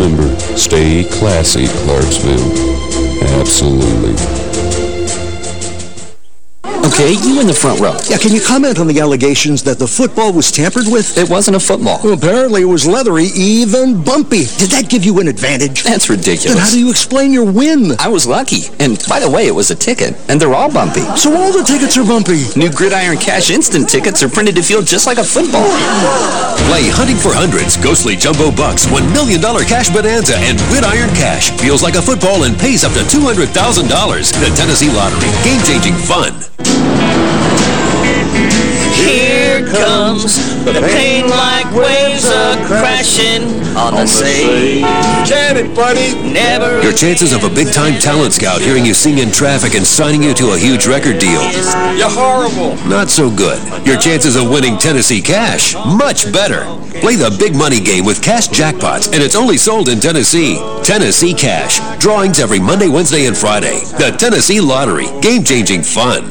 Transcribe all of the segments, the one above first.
remember, stay classy, Clarksville. Absolutely. Okay, you in the front row. Yeah, can you comment on the allegations that the football was tampered with? It wasn't a football. Well, apparently it was leathery, even bumpy. Did that give you an advantage? That's ridiculous. Then how do you explain your win? I was lucky. And by the way, it was a ticket, and they're all bumpy. So all the tickets are bumpy? New Gridiron Cash Instant tickets are printed to feel just like a football. Play Hunting for Hundreds, Ghostly Jumbo Bucks, $1 million cash bonanza, and Gridiron Cash. Feels like a football and pays up to $200,000. The Tennessee Lottery. Game-changing fun. Here comes the pain like waves are crashing on the sea. Can it, buddy? Never. Your chances of a big-time talent scout hearing you sing in traffic and signing you to a huge record deal. You're horrible. Not so good. Your chances of winning Tennessee Cash, much better. Play the big money game with Cash Jackpots, and it's only sold in Tennessee. Tennessee Cash. Drawings every Monday, Wednesday, and Friday. The Tennessee Lottery. Game-changing fun.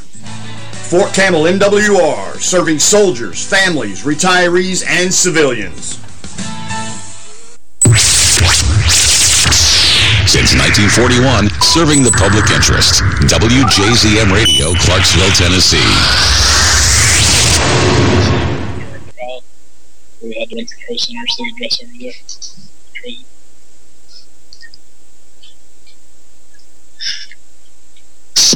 Fort Campbell MWR, serving soldiers, families, retirees, and civilians. Since 1941, serving the public interest. WJZM Radio, Clarksville, Tennessee. We had the control center so we dress over there.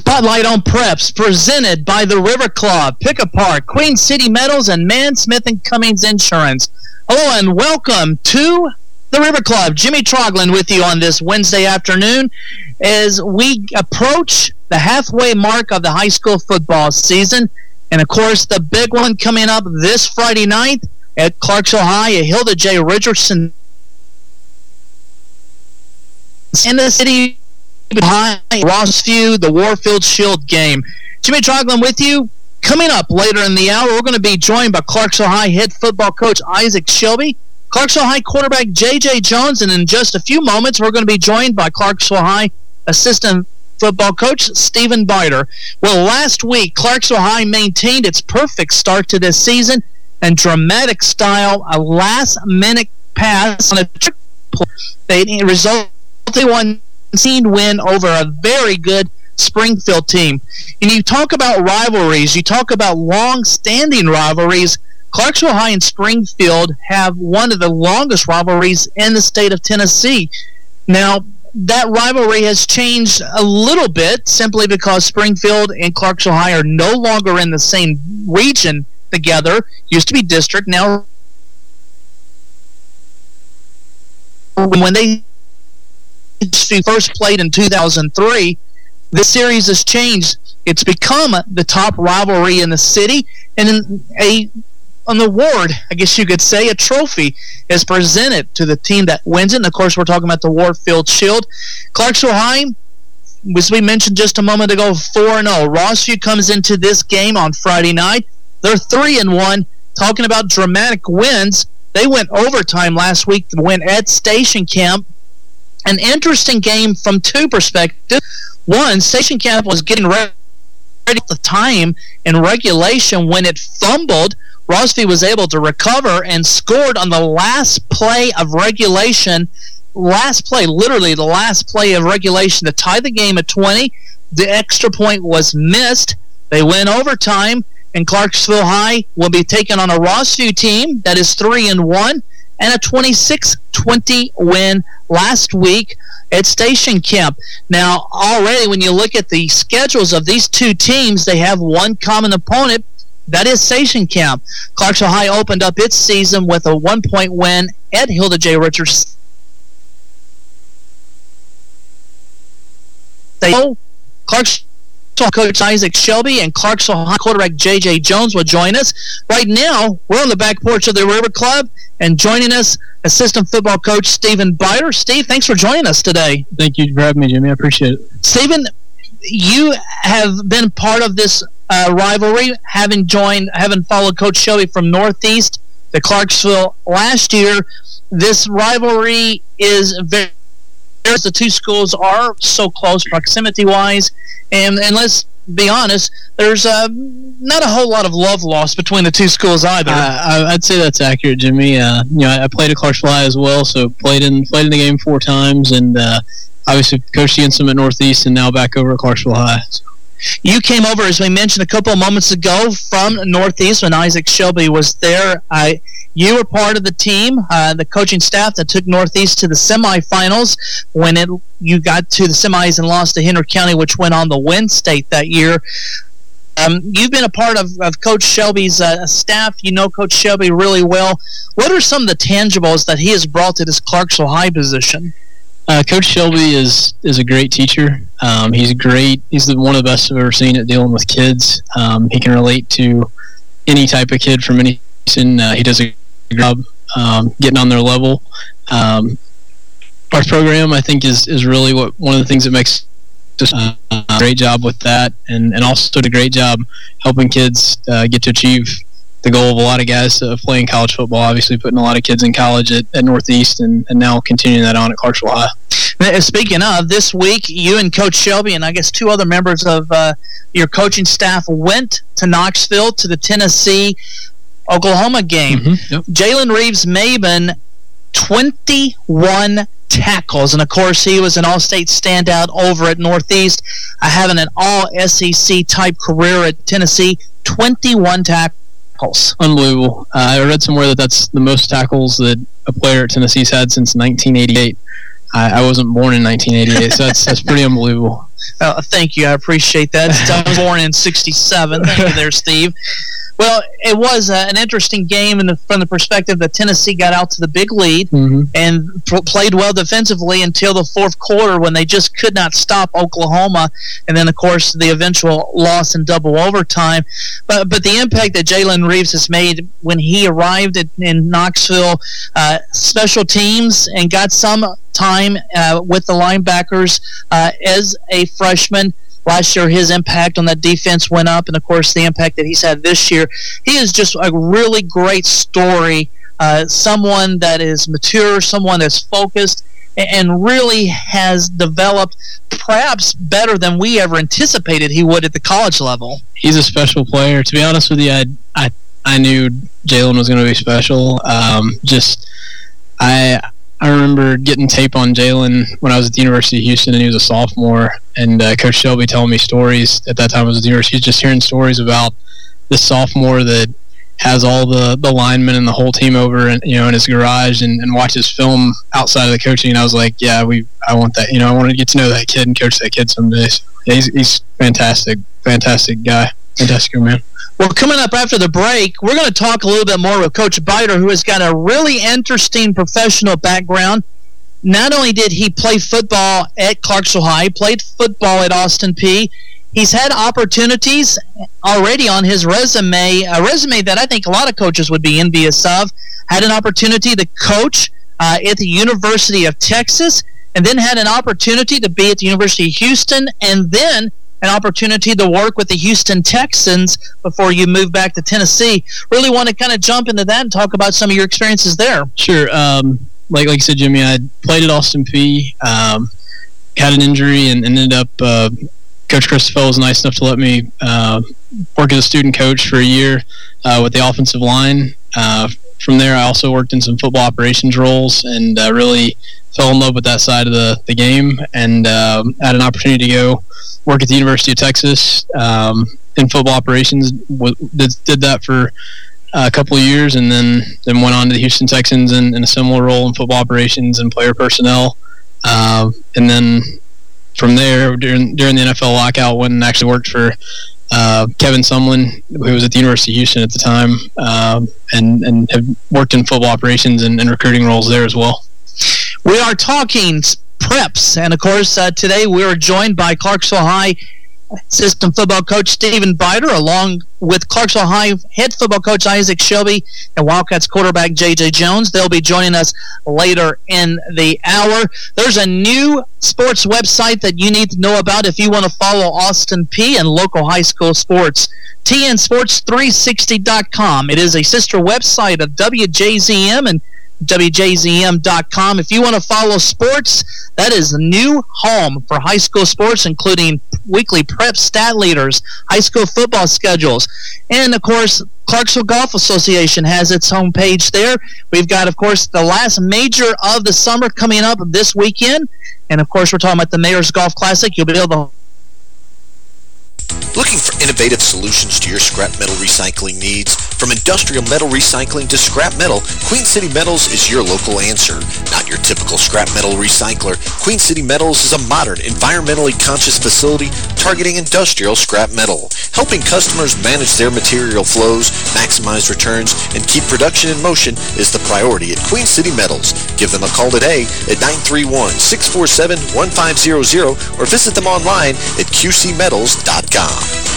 Spotlight on Preps, presented by the River Club, Pick Apart, Queen City Metals, and Man Smith and Cummings Insurance. Hello and welcome to the River Club. Jimmy Troglin with you on this Wednesday afternoon as we approach the halfway mark of the high school football season. And of course, the big one coming up this Friday night at Clarksville High, Hilda J. Richardson in the city behind Rossview, the Warfield Shield game. Jimmy Troglin with you. Coming up later in the hour, we're going to be joined by Clarksville High head football coach Isaac Shelby, Clarksville High quarterback J.J. Jones, and in just a few moments, we're going to be joined by Clarksville High assistant football coach Stephen Biter. Well, last week, Clarksville High maintained its perfect start to this season and dramatic style, a last-minute pass on a trick play. They resulted in one win over a very good Springfield team. And you talk about rivalries, you talk about long-standing rivalries. Clarksville High and Springfield have one of the longest rivalries in the state of Tennessee. Now, that rivalry has changed a little bit simply because Springfield and Clarksville High are no longer in the same region together. Used to be district, now when they first played in 2003, this series has changed. It's become the top rivalry in the city, and a an award, I guess you could say, a trophy is presented to the team that wins it. And, of course, we're talking about the Warfield Shield. Clarksville High, as we mentioned just a moment ago, 4-0. Rossview comes into this game on Friday night. They're 3-1. and one. Talking about dramatic wins, they went overtime last week to win at Station Camp an interesting game from two perspectives. One, Station Camp was getting ready at the time in regulation when it fumbled. Rossview was able to recover and scored on the last play of regulation. Last play, literally the last play of regulation to tie the game at 20. The extra point was missed. They win overtime, and Clarksville High will be taking on a Rossview team that is 3 and 1 and a 26-20 win last week at Station Camp. Now, already when you look at the schedules of these two teams, they have one common opponent That is Station Camp. Clarksville High opened up its season with a one-point win at Hilda J. Richards. They Clarksville coach Isaac Shelby and Clarksville High quarterback J.J. Jones will join us. Right now, we're on the back porch of the River Club, and joining us, assistant football coach Stephen Biter. Steve, thanks for joining us today. Thank you for having me, Jimmy. I appreciate it. Stephen, you have been part of this uh, rivalry, having joined, having followed Coach Shelby from Northeast to Clarksville last year. This rivalry is very the two schools are so close proximity-wise, and, and let's be honest, there's uh, not a whole lot of love lost between the two schools either. Uh, I'd say that's accurate, Jimmy. Uh, you know, I played at Clarksville High as well, so played in played in the game four times, and uh, obviously coached against them at Northeast, and now back over at Clarksville High. So. You came over, as we mentioned a couple of moments ago, from Northeast when Isaac Shelby was there. You were part of the team, uh, the coaching staff that took Northeast to the semifinals when it you got to the semis and lost to Henry County, which went on the win state that year. Um, you've been a part of, of Coach Shelby's uh, staff. You know Coach Shelby really well. What are some of the tangibles that he has brought to this Clarksville High position? Uh, Coach Shelby is is a great teacher. Um, he's great. He's the, one of the best I've ever seen at dealing with kids. Um, he can relate to any type of kid from any reason. Uh, he does a job um, getting on their level. Um, our program, I think, is is really what one of the things that makes just a great job with that, and and also did a great job helping kids uh, get to achieve the goal of a lot of guys of playing college football. Obviously, putting a lot of kids in college at, at Northeast, and, and now continuing that on at Clarksville High. Uh, speaking of, this week, you and Coach Shelby and I guess two other members of uh, your coaching staff went to Knoxville to the Tennessee Oklahoma game. Mm-hmm, yep. Jalen Reeves-Maybin, 21 tackles. And, of course, he was an all-state standout over at Northeast, uh, having an all-SEC-type career at Tennessee, 21 tackles. Unbelievable. Uh, I read somewhere that that's the most tackles that a player at Tennessee's had since 1988. I, I wasn't born in 1988, so that's, that's pretty unbelievable. Uh, thank you. I appreciate that. I was born in 67. Thank you there, Steve. Well, it was uh, an interesting game the, from the perspective that Tennessee got out to the big lead mm-hmm. and played well defensively until the fourth quarter when they just could not stop Oklahoma, and then of course the eventual loss in double overtime. But but the impact that Jalen Reeves has made when he arrived at, in Knoxville, uh, special teams, and got some time uh, with the linebackers uh, as a freshman Last year, his impact on that defense went up, and of course, the impact that he's had this year. He is just a really great story. Uh, someone that is mature, someone that's focused, and really has developed perhaps better than we ever anticipated he would at the college level. He's a special player. To be honest with you, I I, I knew Jalen was going to be special. Um, just I I remember getting tape on Jalen when I was at the University of Houston and he was a sophomore. And uh, Coach Shelby telling me stories at that time I was at the university, just hearing stories about this sophomore that has all the, the linemen and the whole team over and you know in his garage and, and watches film outside of the coaching. And I was like, yeah, we I want that. You know, I want to get to know that kid and coach that kid someday. So, yeah, he's he's fantastic, fantastic guy, fantastic man. Well, coming up after the break, we're going to talk a little bit more with Coach Biter, who has got a really interesting professional background. Not only did he play football at Clarksville High, played football at Austin Peay. He's had opportunities already on his resume, a resume that I think a lot of coaches would be envious of. Had an opportunity to coach uh, at the University of Texas, and then had an opportunity to be at the University of Houston, and then an opportunity to work with the Houston Texans before you move back to Tennessee. Really want to kind of jump into that and talk about some of your experiences there. Sure. Um, like like you said, Jimmy, I played at Austin Peay, um, had an injury, and, and ended up. Uh, coach Christopher was nice enough to let me uh, work as a student coach for a year uh, with the offensive line. Uh, from there, I also worked in some football operations roles and uh, really fell in love with that side of the, the game and um, had an opportunity to go work at the University of Texas um, in football operations. Did, did that for a couple of years, and then then went on to the Houston Texans in, in a similar role in football operations and player personnel. Uh, and then from there, during during the NFL lockout, went and actually worked for uh, Kevin Sumlin, who was at the University of Houston at the time, um, and and have worked in football operations and, and, recruiting roles there as well. We are talking preps, and of course, uh, today we are joined by Clarksville High System football coach Stephen Biter, along with Clarksville High head football coach Isaac Shelby and Wildcats quarterback J.J. Jones. They'll be joining us later in the hour. There's a new sports website that you need to know about if you want to follow Austin Peay and local high school sports. TNSports360.com. It is a sister website of WJZM and WJZM.com. If you want to follow sports, that is the new home for high school sports, including weekly prep stat leaders, high school football schedules, and of course, Clarksville Golf Association has its homepage there. We've got, of course, the last major of the summer coming up this weekend. And, of course, we're talking about the Mayor's Golf Classic. You'll be able to Looking for innovative solutions to your scrap metal recycling needs? From industrial metal recycling to scrap metal, Queen City Metals is your local answer. Not your typical scrap metal recycler, Queen City Metals is a modern, environmentally conscious facility targeting industrial scrap metal, helping customers manage their material flows, maximize returns, and keep production in motion is the priority at Queen City Metals. Give them a call today at 931-647-1500 or visit them online at qcmetals.com.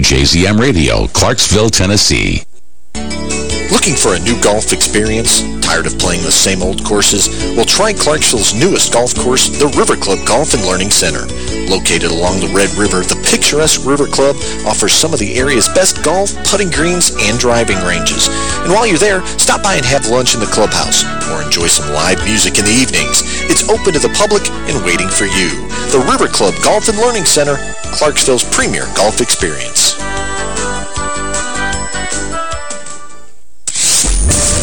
WJZM Radio, Clarksville, Tennessee. Looking for a new golf experience? Tired of playing the same old courses? Well, try Clarksville's newest golf course, the River Club Golf and Learning Center. Located along the Red River, the picturesque River Club offers some of the area's best golf, putting greens, and driving ranges. And while you're there, stop by and have lunch in the clubhouse or enjoy some live music in the evenings. It's open to the public and waiting for you. The River Club Golf and Learning Center, Clarksville's premier golf experience.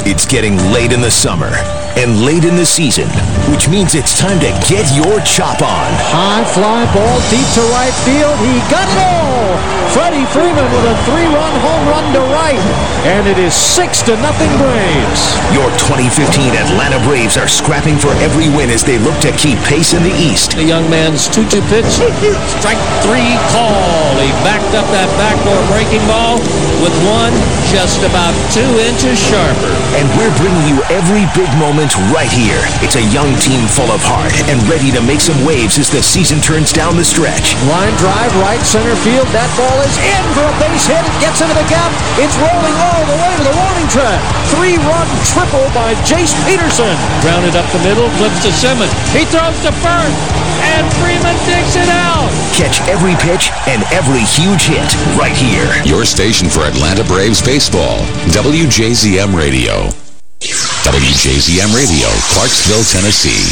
It's getting late in the summer and late in the season, which means it's time to get your chop on. High fly ball deep to right field. He got it all. Freddie Freeman with a three-run home run to right, and it is six to nothing Braves. Your 2015 Atlanta Braves are scrapping for every win as they look to keep pace in the East. The young man's 2-2 pitch. Strike three call. He backed up that backdoor breaking ball with one just about two inches sharper. And we're bringing you every big moment right here. It's a young team full of heart and ready to make some waves as the season turns down the stretch. Line drive, right center field. That ball is in for a base hit. It gets into the gap. It's rolling all the way to the warning track. Three-run triple by Jace Peterson. Grounded up the middle, flips to Simmons. He throws to first, and Freeman digs it out. Catch every pitch and every huge hit right here. Your station for Atlanta Braves baseball, WJZM Radio. WJZM Radio, Clarksville, Tennessee.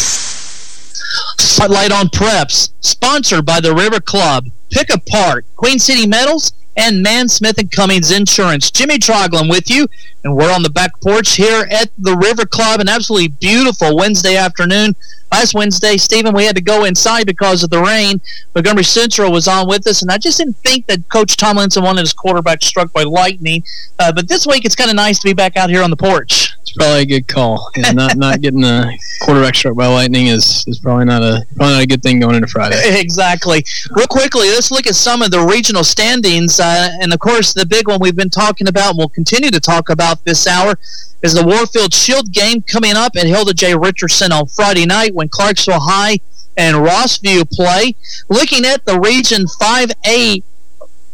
Spotlight on Preps, sponsored by the River Club. Pick apart Queen City Metals and Man Smith and Cummings Insurance. Jimmy Troglin with you, and we're on the back porch here at the River Club. An absolutely beautiful Wednesday afternoon. Last Wednesday, Stephen, we had to go inside because of the rain. Montgomery Central was on with us, and I just didn't think that Coach Tomlinson wanted his quarterback struck by lightning. Uh, but this week, it's kind of nice to be back out here on the porch. It's probably a good call. Yeah, not not getting a quarterback struck by lightning is, is probably not a probably not a good thing going into Friday. Exactly. Real quickly, let's look at some of the regional standings, uh, and of course, the big one we've been talking about, and we'll continue to talk about this hour is the Warfield Shield game coming up at Hilda J. Richardson on Friday night when Clarksville High and Rossview play. Looking at the Region 5A,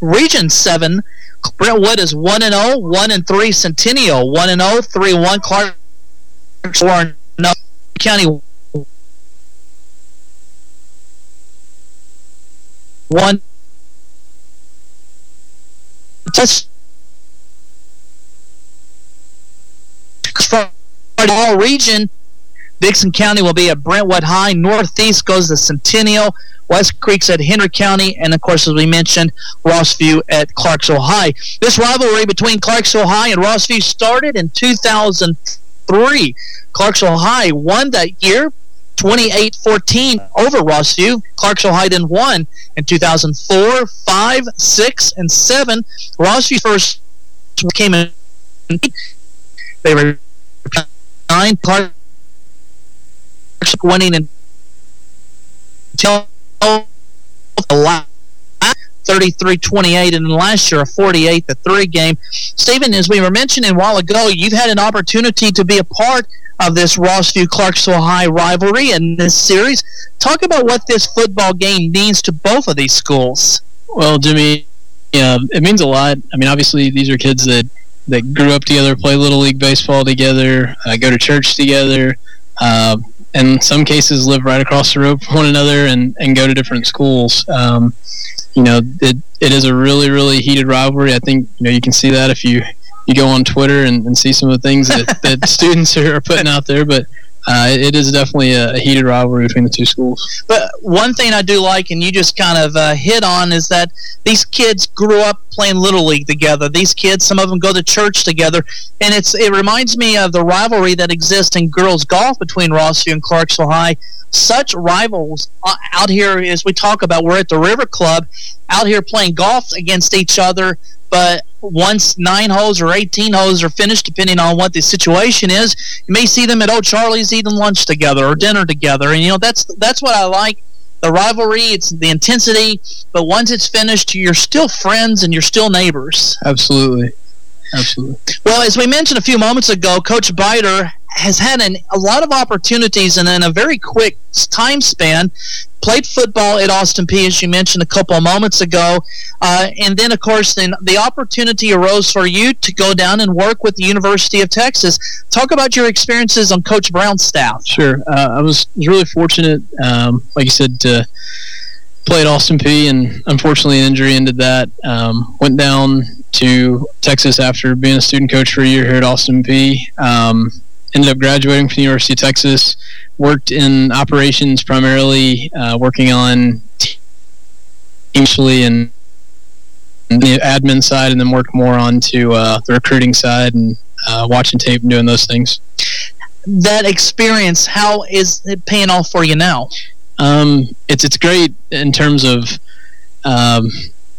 Region 7, Brentwood is 1 and 0, 1 and 3 Centennial, 1 and 0, 3 1 Clarksville County. 1 test all region, Dickson County will be at Brentwood High. Northeast goes to Centennial. West Creek's at Henry County. And, of course, as we mentioned, Rossview at Clarksville High. This rivalry between Clarksville High and Rossview started in 2003. Clarksville High won that year 28-14 over Rossview. Clarksville High then won in 2004, 5, 6, and 7. Rossview first came in. They were nine Clark winning until 33-28, and last year a 48-3 game. Stephen, as we were mentioning a while ago, you've had an opportunity to be a part of this Rossview Clarksville High rivalry in this series. Talk about what this football game means to both of these schools. Well, Jimmy, yeah, it means a lot. I mean, obviously, these are kids that that grew up together, play little league baseball together, uh, go to church together. Uh, in some cases, live right across the road from one another and, and go to different schools. Um, you know, it, it is a really, really heated rivalry. I think, you know, you can see that if you, you go on Twitter and, and see some of the things that, that students are, are putting out there. But uh, it is definitely a, heated rivalry between the two schools. But one thing I do like, and you just kind of uh, hit on, is that these kids grew up playing little league together. These kids, some of them go to church together, and it's it reminds me of the rivalry that exists in girls golf between Rossview and Clarksville High. Such rivals uh, out here, as we talk about, we're at the River Club, out here playing golf against each other but once nine holes or 18 holes are finished, depending on what the situation is, you may see them at Old Charlie's eating lunch together or dinner together. And, you know, that's that's what I like. The rivalry, it's the intensity, but once it's finished, you're still friends and you're still neighbors. Absolutely. Absolutely. Well, as we mentioned a few moments ago, Coach Biter has had an, a lot of opportunities and in a very quick time span. Played football at Austin Peay, as you mentioned a couple of moments ago. Uh, and then of course then the opportunity arose for you to go down and work with the University of Texas. Talk about your experiences on Coach Brown's staff. Sure. Uh, I was really fortunate um, like you said to play at Austin Peay, and unfortunately an injury ended that. Um, went down to Texas after being a student coach for a year here at Austin Peay. um, ended up graduating from the University of Texas. Worked in operations primarily, uh, working on initially and the admin side, and then worked more onto uh, the recruiting side and uh, watching tape and doing those things. That experience, how is it paying off for you now? Um, it's it's great in terms of um,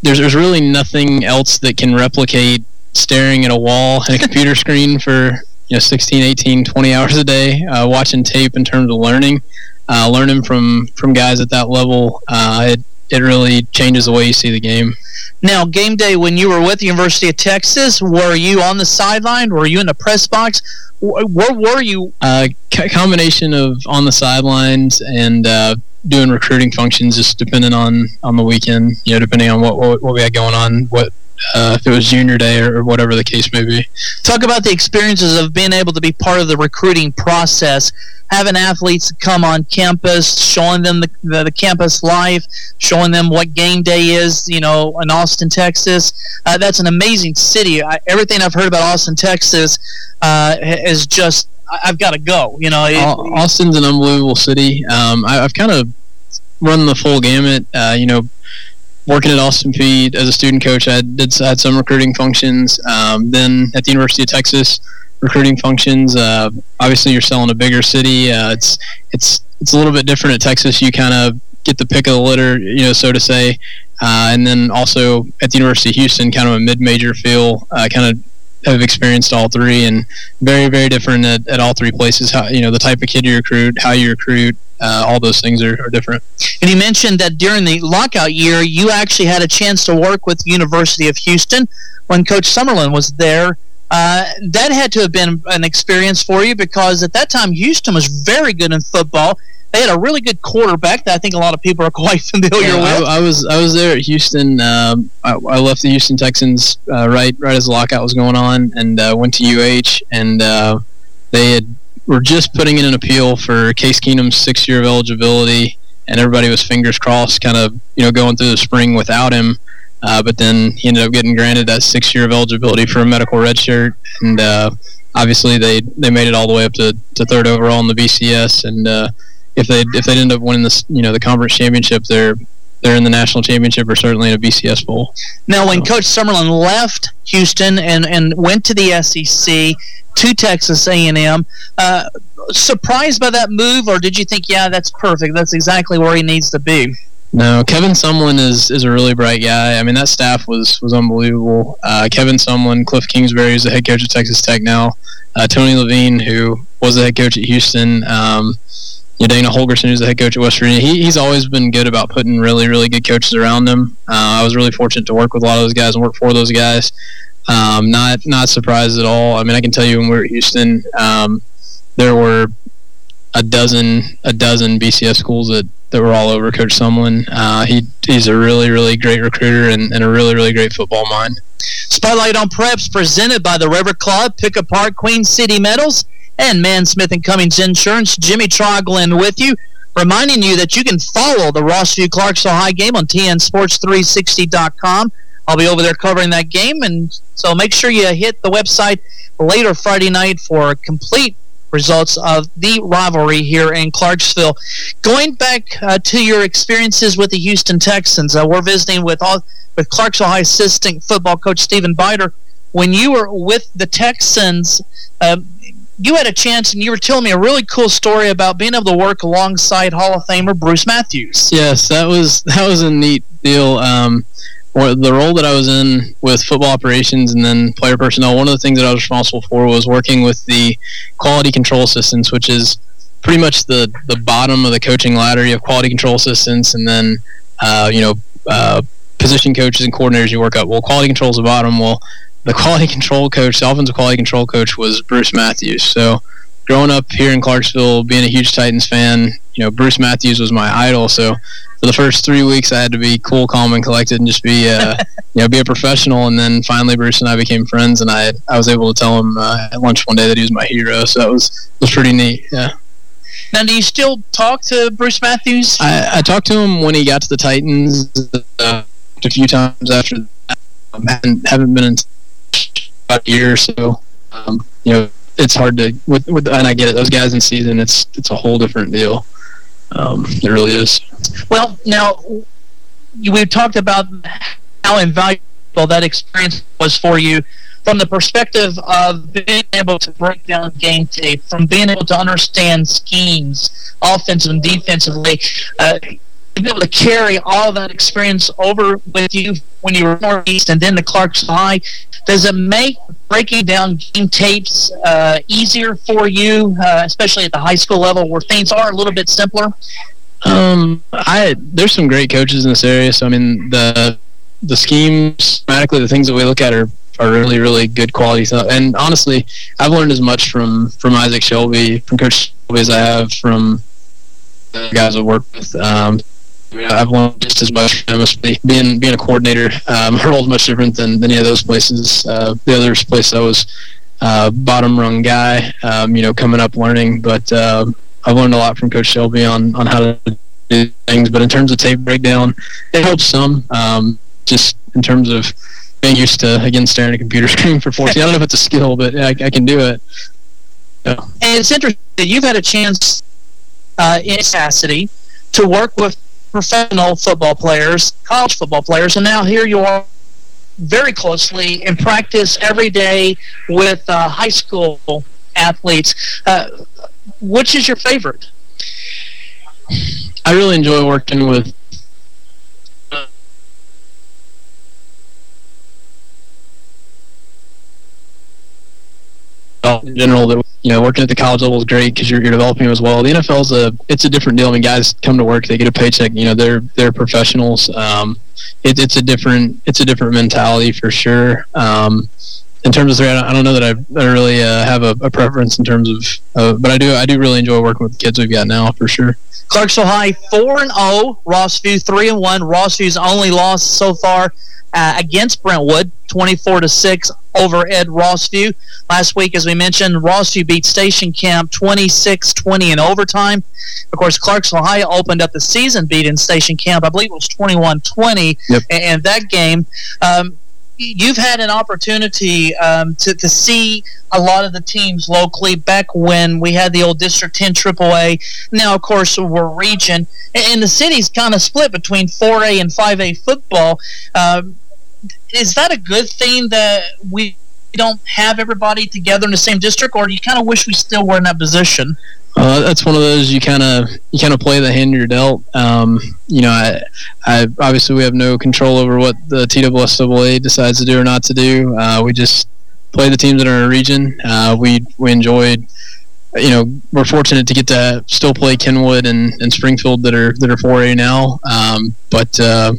there's there's really nothing else that can replicate staring at a wall and a computer screen for you know 16 18 20 hours a day uh, watching tape in terms of learning uh, learning from from guys at that level uh, it it really changes the way you see the game. Now game day when you were with the University of Texas were you on the sideline? Were you in the press box? Where were you? Uh, combination of on the sidelines and uh, doing recruiting functions just depending on on the weekend you know depending on what what, what we had going on what uh, if it was junior day or, or, whatever the case may be. Talk about the experiences of being able to be part of the recruiting process, having athletes come on campus, showing them the, the, the campus life, showing them what game day is, you know, in Austin, Texas. Uh, that's an amazing city. I, everything I've heard about Austin, Texas uh, is just, I've got to go. You know, it, Austin's an unbelievable city. Um, I, have kind of run the full gamut. Uh, you know, working at Austin Peay as a student coach, I did had some recruiting functions. Um, then at the University of Texas, recruiting functions. Uh, obviously, you're selling a bigger city. Uh, it's it's it's a little bit different at Texas. You kind of get the pick of the litter, you know, so to say. Uh, and then also at the University of Houston, kind of a mid-major feel. Uh, kind of have experienced all three, and very very different at, at all three places. How you know the type of kid you recruit, how you recruit, uh, all those things are, are, different. And you mentioned that during the lockout year, you actually had a chance to work with the University of Houston when Coach Sumlin was there. Uh, that had to have been an experience for you because at that time Houston was very good in football. They had a really good quarterback that I think a lot of people are quite familiar yeah, with. I, I, was I was there at Houston. Um, I, I, left the Houston Texans uh, right right as the lockout was going on, and uh, went to UH. And uh, they had were just putting in an appeal for Case Keenum's six year of eligibility, and everybody was fingers crossed, kind of you know going through the spring without him. Uh, but then he ended up getting granted that six year of eligibility for a medical redshirt, and uh, obviously they they made it all the way up to, to third overall in the BCS. And uh, if they if they end up winning this you know the conference championship, they're they're in the national championship or certainly in a BCS bowl. Now, when so. Coach Sumlin left Houston and, and went to the SEC, to Texas A&M. Uh, surprised by that move, or did you think, yeah, that's perfect. That's exactly where he needs to be. No, Kevin Sumlin is is a really bright guy. I mean, that staff was was unbelievable. Uh, Kevin Sumlin, Cliff Kingsbury, who's the head coach of Texas Tech now, uh, Tony Levine, who was the head coach at Houston. Um, you know, Dana Holgorsen, who's the head coach at West Virginia, he, he's always been good about putting really, really good coaches around him. Uh, I was really fortunate to work with a lot of those guys and work for those guys. Um, not not surprised at all. I mean, I can tell you when we were at Houston, um, there were a dozen a dozen BCS schools that, that were all over Coach Sumlin. Uh, he he's a really really great recruiter and, and a really really great football mind. Spotlight on Preps presented by the River Club, Pick Apart Queen City Metals, and Man Smith and Cummings Insurance. Jimmy Troglin with you, reminding you that you can follow the Rossview Clarksville High game on TNSports360.com. I'll be over there covering that game, and so make sure you hit the website later Friday night for complete results of the rivalry here in Clarksville. Going back uh, to your experiences with the Houston Texans, uh, we're visiting with all, with Clarksville High assistant football coach Stephen Biter. When you were with the Texans, uh, you had a chance, and you were telling me a really cool story about being able to work alongside Hall of Famer Bruce Matthews. Yes, that was that was a neat deal. Um, the role that I was in with football operations and then player personnel, one of the things that I was responsible for was working with the quality control assistants, which is pretty much the, the bottom of the coaching ladder. You have quality control assistants and then, uh, you know, uh, position coaches and coordinators you work up. Well, quality control is the bottom. Well, the quality control coach, the offensive quality control coach was Bruce Matthews. So growing up here in Clarksville, being a huge Titans fan, you know, Bruce Matthews was my idol. So for the first three weeks, I had to be cool, calm, and collected, and just be, uh, you know, be a professional. And then finally, Bruce and I became friends, and I I was able to tell him uh, at lunch one day that he was my hero. So that was was pretty neat. Yeah. Now, do you still talk to Bruce Matthews? I, I talked to him when he got to the Titans uh, a few times after that. Um, haven't, haven't been in about a year or so. Um, you know, it's hard to with, with and I get it. Those guys in season, it's it's a whole different deal. Um, it really is. Well, now we talked about how invaluable that experience was for you from the perspective of being able to break down game tape, from being able to understand schemes, offensive and defensively. Uh, to be able to carry all that experience over with you when you were Northeast and then the Clarksville High, does it make breaking down game tapes uh, easier for you, uh, especially at the high school level where things are a little bit simpler? Um, I there's some great coaches in this area. So I mean the the schemes, schematically, the things that we look at are are really really good quality stuff. And honestly, I've learned as much from from Isaac Shelby, from Coach Shelby, as I have from the guys I work with. Um, I've learned just as much from being being a coordinator. Um, role's much different than, than any of those places. Uh, the other place I was uh, bottom rung guy, um, you know, coming up learning. But uh, I've learned a lot from Coach Shelby on on how to do things. But in terms of tape breakdown, it helps some. Um, just in terms of being used to again staring at a computer screen for 14. I don't know if it's a skill, but I, I can do it. Yeah. And it's interesting. You've had a chance uh, in capacity to work with professional football players, college football players, and now here you are very closely in practice every day with uh, high school athletes. Uh, which is your favorite? I really enjoy working with in general that you know working at the college level is great because you're, you're developing as well. The NFL's a it's a different deal. I mean, guys come to work, they get a paycheck. You know, they're they're professionals. Um, it, it's a different it's a different mentality for sure. Um, in terms of three, I don't know that I, I really uh, have a, a, preference in terms of, uh, but I do I do really enjoy working with the kids we've got now for sure. Clarksville High four and zero, oh, Rossview three and one. Rossview's only loss so far uh, against Brentwood, 24 to 6 over Ed Rossview. Last week, as we mentioned, Rossview beat Station Camp 26-20 in overtime. Of course, Clarksville High opened up the season beating Station Camp. I believe it was 21-20 yep. in that game. Um, you've had an opportunity um, to, to see a lot of the teams locally back when we had the old District 10 AAA. Now, of course, we're region. And the city's kind of split between 4A and 5A football. Um, is that a good thing that we don't have everybody together in the same district, or do you kind of wish we still were in that position? Uh, that's one of those you kind of you kind of play the hand you're dealt. Um, you know, I, I obviously we have no control over what the TSSAA decides to do or not to do. Uh, we just play the teams in our region. Uh, we we enjoyed you know, we're fortunate to get to still play Kenwood and, and Springfield that are that are 4A now. Um, but uh,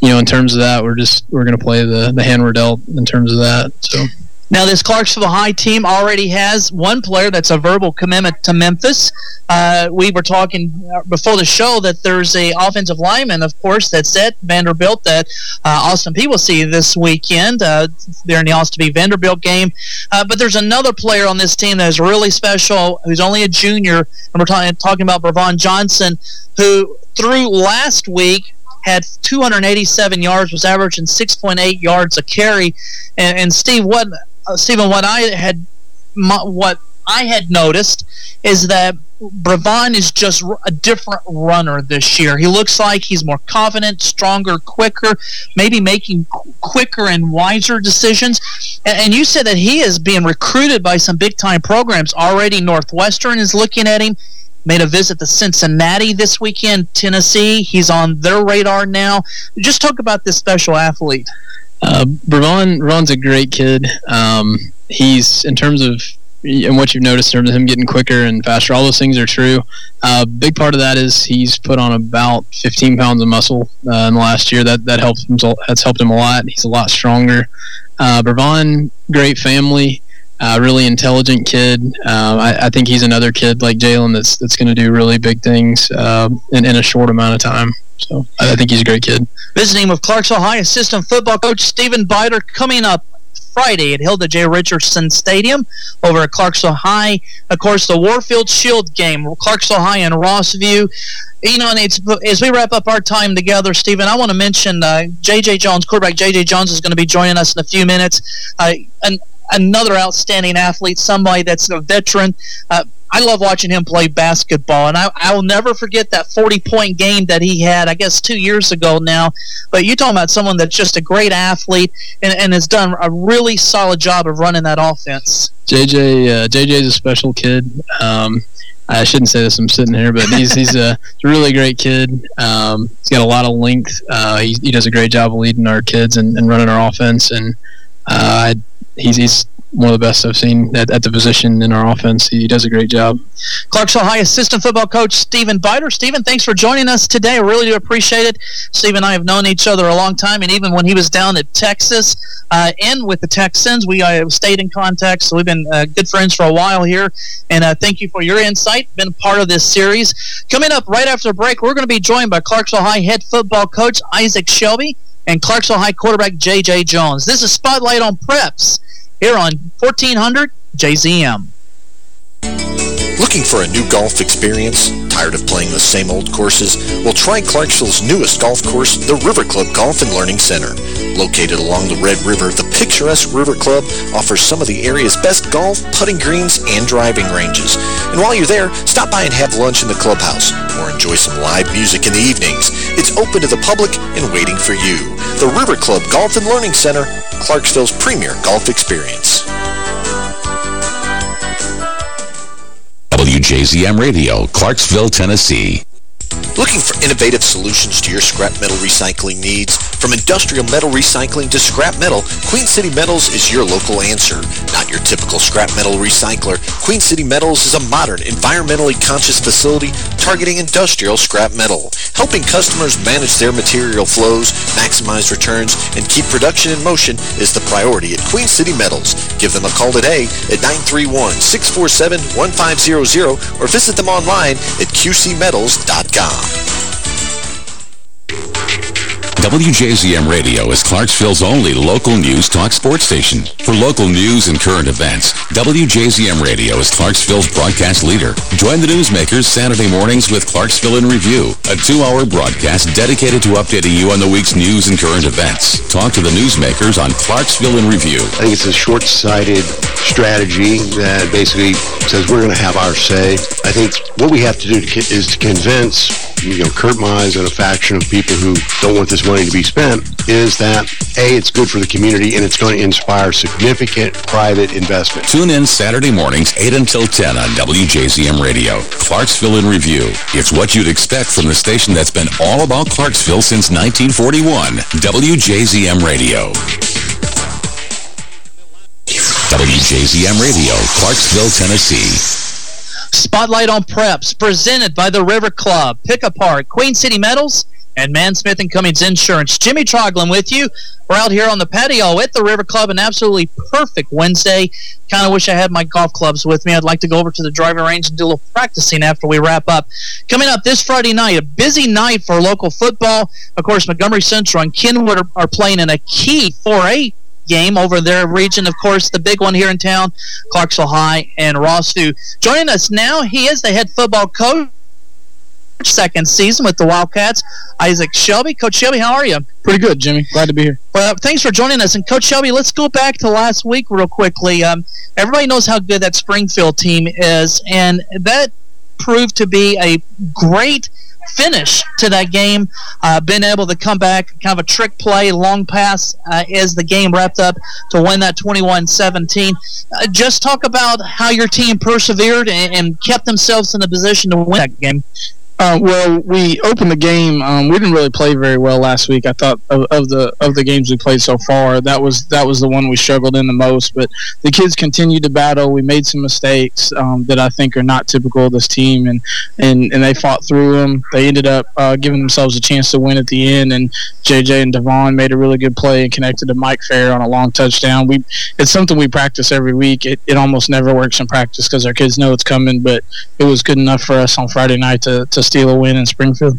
you know, in terms of that, we're just we're going to play the the hand we're dealt in terms of that. So. Now, this Clarksville High team already has one player that's a verbal commitment to Memphis. Uh, we were talking before the show that there's a offensive lineman, of course, that's at Vanderbilt that uh, Austin Peay will see this weekend. Uh, they're in the Austin Peay Vanderbilt game. Uh, but there's another player on this team that is really special, who's only a junior, and we're talking, talking about Bravon Johnson, who through last week had 287 yards, was averaging 6.8 yards a carry. And, and Steve, what uh, Stephen, what I had my, what I had noticed is that Bravon is just a different runner this year. He looks like he's more confident, stronger, quicker, maybe making qu quicker and wiser decisions. And, and, you said that he is being recruited by some big-time programs. Already Northwestern is looking at him. Made a visit to Cincinnati this weekend, Tennessee. He's on their radar now. Just talk about this special athlete. Uh, Bravon, Bravon's a great kid. Um, he's, in terms of and what you've noticed in terms of him getting quicker and faster, all those things are true. A uh, big part of that is he's put on about 15 pounds of muscle uh, in the last year. That that helps him. That's helped him a lot. He's a lot stronger. Uh, Bravon, great family, uh, really intelligent kid. Uh, I, I, think he's another kid like Jalen that's that's going to do really big things uh, in, in a short amount of time. So I think he's a great kid. Visiting with Clarksville High assistant football coach Stephen Biter coming up Friday at Hilda J. Richardson Stadium over at Clarksville High. Of course, the Warfield Shield game, Clarksville High and Rossview. You know, and it's, as we wrap up our time together, Stephen, I want to mention uh, J.J. Jones, quarterback J.J. Jones is going to be joining us in a few minutes. Uh, and another outstanding athlete, somebody that's a veteran. Uh, I love watching him play basketball, and I, I will never forget that 40-point game that he had, I guess, two years ago now. But you're talking about someone that's just a great athlete and, and has done a really solid job of running that offense. JJ, uh, JJ's a special kid. Um, I shouldn't say this. I'm sitting here, but he's he's a really great kid. Um, he's got a lot of length. Uh, he, he does a great job of leading our kids and, and running our offense. And uh, he's he's one of the best I've seen at, at, the position in our offense. He does a great job. Clarksville High assistant football coach Stephen Biter. Stephen, thanks for joining us today. I really do appreciate it. Steve and I have known each other a long time, and even when he was down at Texas uh, with the Texans, we uh, stayed in contact, so we've been uh, good friends for a while here. And uh, thank you for your insight, been part of this series. Coming up right after break, we're going to be joined by Clarksville High head football coach Isaac Shelby and Clarksville High quarterback J.J. Jones. This is Spotlight on Preps here on 1400 JZM. Looking for a new golf experience? Tired of playing the same old courses? Well, try Clarksville's newest golf course, the River Club Golf and Learning Center. Located along the Red River, the picturesque River Club offers some of the area's best golf, putting greens, and driving ranges. And while you're there, stop by and have lunch in the clubhouse or enjoy some live music in the evenings. It's open to the public and waiting for you. The River Club Golf and Learning Center, Clarksville's premier golf experience. WJZM Radio, Clarksville, Tennessee. Looking for innovative solutions to your scrap metal recycling needs? From industrial metal recycling to scrap metal, Queen City Metals is your local answer. Not your typical scrap metal recycler, Queen City Metals is a modern, environmentally conscious facility targeting industrial scrap metal. Helping customers manage their material flows, maximize returns, and keep production in motion is the priority at Queen City Metals. Give them a call today at 931-647-1500 or visit them online at qcmetals.com. America. WJZM Radio is Clarksville's only local news talk sports station. For local news and current events, WJZM Radio is Clarksville's broadcast leader. Join the newsmakers Saturday mornings with Clarksville in Review, a two-hour broadcast dedicated to updating you on the week's news and current events. Talk to the newsmakers on Clarksville in Review. I think it's a short-sighted strategy that basically says we're going to have our say. I think what we have to do is to convince you know, Kurt Mize and a faction of people who don't want this money to be spent is that, A, it's good for the community and it's going to inspire significant private investment. Tune in Saturday mornings, 8 until 10 on WJZM Radio. Clarksville in Review. It's what you'd expect from the station that's been all about Clarksville since 1941. WJZM Radio. WJZM Radio, Clarksville, Tennessee. Spotlight on Preps, presented by the River Club, Pick Apart, Queen City Metals, and Man Smith and Cummings Insurance. Jimmy Troglin with you. We're out here on the patio at the River Club, an absolutely perfect Wednesday. Kind of wish I had my golf clubs with me. I'd like to go over to the driving range and do a little practicing after we wrap up. Coming up this Friday night, a busy night for local football. Of course, Montgomery Central and Kenwood are, are playing in a key 4A game over their region. Of course, the big one here in town, Clarksville High and Rossview. Joining us now, he is the head football coach second season with the Wildcats. Isaac Shelby. Coach Shelby, how are you? Pretty good, Jimmy. Glad to be here. Well, thanks for joining us. And Coach Shelby, let's go back to last week real quickly. Um, everybody knows how good that Springfield team is, and that proved to be a great – finish to that game. Uh, been able to come back, kind of a trick play, long pass uh, as the game wrapped up to win that 21-17. Uh, just talk about how your team persevered and, and kept themselves in a position to win that game. Uh, well, we opened the game. Um, we didn't really play very well last week. I thought of, of, the of the games we played so far, that was that was the one we struggled in the most. But the kids continued to battle. We made some mistakes um, that I think are not typical of this team, and and, and they fought through them. They ended up uh, giving themselves a chance to win at the end. And JJ and Devon made a really good play and connected to Mike Fair on a long touchdown. We it's something we practice every week. It it almost never works in practice because our kids know it's coming, but it was good enough for us on Friday night to to steal a win in Springfield.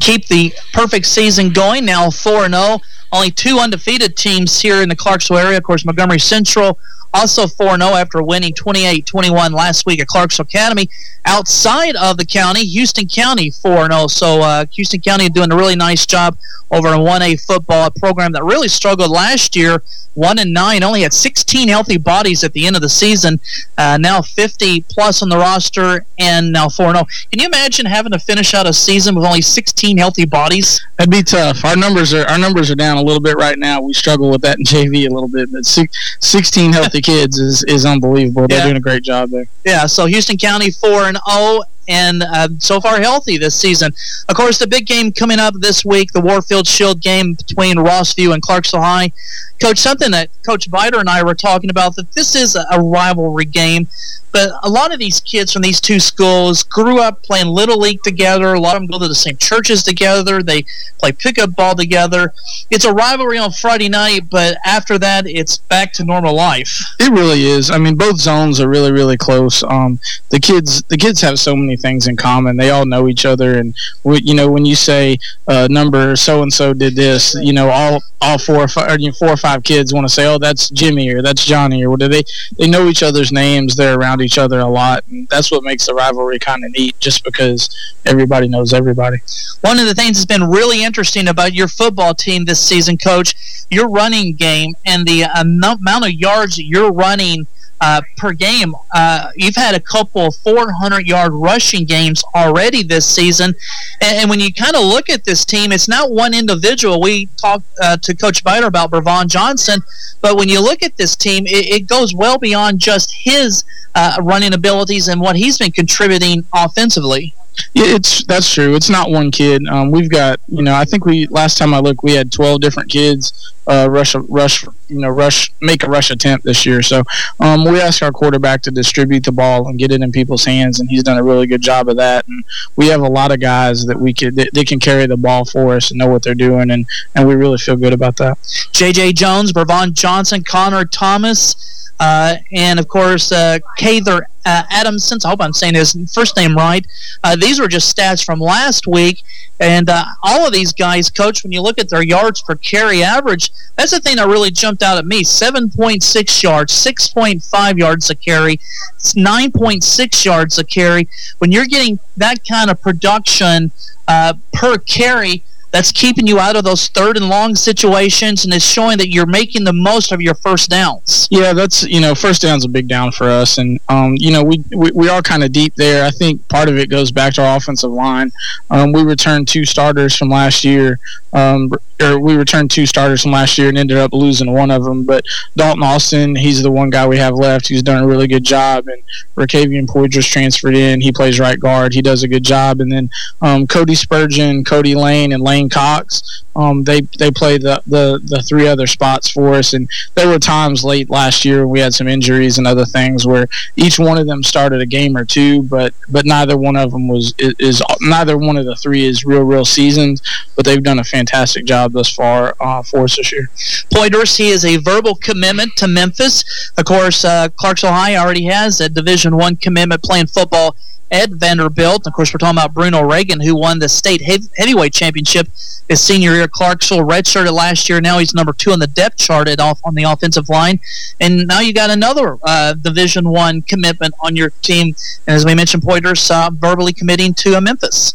Keep the perfect season going. Now 4-0. Only two undefeated teams here in the Clarksville area. Of course, Montgomery Central also 4-0 after winning 28-21 last week at Clarksville Academy. Outside of the county, Houston County 4-0. So uh, Houston County doing a really nice job over in 1A football, a program that really struggled last year, 1 and 9, only had 16 healthy bodies at the end of the season. Uh, now 50 plus on the roster, and now 4 0. Can you imagine having to finish out a season with only 16 healthy bodies? That'd be tough. Our numbers are our numbers are down a little bit right now. We struggle with that in JV a little bit, but 16 healthy kids is is unbelievable. They're doing a great job there. Yeah. So Houston County 4 and 0 and uh, so far healthy this season. Of course, the big game coming up this week, the Warfield Shield game between Rossview and Clarksville High. Coach, something that Coach Biter and I were talking about, that this is a rivalry game. But a lot of these kids from these two schools grew up playing Little League together. A lot of them go to the same churches together. They play pickup ball together. It's a rivalry on Friday night, but after that, it's back to normal life. It really is. I mean, both zones are really, really close. Um, the kids, the kids have so many things in common. They all know each other, and you know, when you say uh, number so and so did this, you know, all all four or five, or, you know, four or five kids want to say, "Oh, that's Jimmy," or "That's Johnny," or what do they? They know each other's names. They're around each other a lot. And that's what makes the rivalry kind of neat, just because everybody knows everybody. One of the things that's been really interesting about your football team this season, Coach, your running game and the amount of yards that you're running – uh, per game. Uh, you've had a couple of 400-yard rushing games already this season. And, and when you kind of look at this team, it's not one individual. We talked uh, to Coach Biter about Brevon Johnson, but when you look at this team, it, it goes well beyond just his uh, running abilities and what he's been contributing offensively. Yeah, it's that's true. It's not one kid. Um, we've got you know I think we last time I looked we had 12 different kids uh, rush rush you know rush make a rush attempt this year. So um, we ask our quarterback to distribute the ball and get it in people's hands, and he's done a really good job of that. And we have a lot of guys that we could that, they can carry the ball for us and know what they're doing, and and we really feel good about that. J.J. Jones, Brevon Johnson, Connor Thomas. Uh, and of course, uh, Cather uh, Adamson. I hope I'm saying his first name right. Uh, these were just stats from last week. And uh, all of these guys, Coach, when you look at their yards per carry average, that's the thing that really jumped out at me. 7.6 yards, 6.5 yards a carry, 9.6 yards a carry. When you're getting that kind of production uh, per carry, that's keeping you out of those third and long situations and it's showing that you're making the most of your first downs. Yeah, that's, you know, first down's a big down for us. And, um, you know, we, we, we are kind of deep there. I think part of it goes back to our offensive line. Um, we returned two starters from last year. Um, or we returned two starters from last year and ended up losing one of them. But Dalton Austin, he's the one guy we have left. He's done a really good job. And Rakavian Poydras transferred in. He plays right guard. He does a good job. And then um, Cody Spurgeon, Cody Lane, and Lane Cox, um, they they play the, the, the three other spots for us. And there were times late last year. We had some injuries and other things where each one of them started a game or two, but but neither one of them was is, is neither one of the three is real real seasons. But they've done a fantastic job thus far uh, for us this year. Poydras, he is a verbal commitment to Memphis. Of course, uh, Clarksville High already has a Division One commitment playing football at Vanderbilt. Of course, we're talking about Bruno Reagan, who won the state heavyweight championship his senior year. Clarksville redshirted last year. Now he's number two on the depth chart at off on the offensive line. And now you got another uh, Division One commitment on your team. And as we mentioned, Poydras uh, verbally committing to uh, Memphis.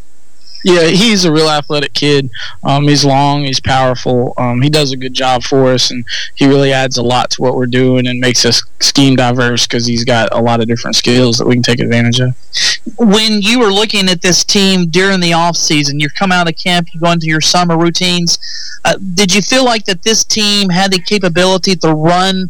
Yeah, he's a real athletic kid. Um, he's long, he's powerful. Um, he does a good job for us, and he really adds a lot to what we're doing and makes us scheme diverse because he's got a lot of different skills that we can take advantage of. When you were looking at this team during the off season, you come out of camp, you go into your summer routines. Uh, did you feel like that this team had the capability to run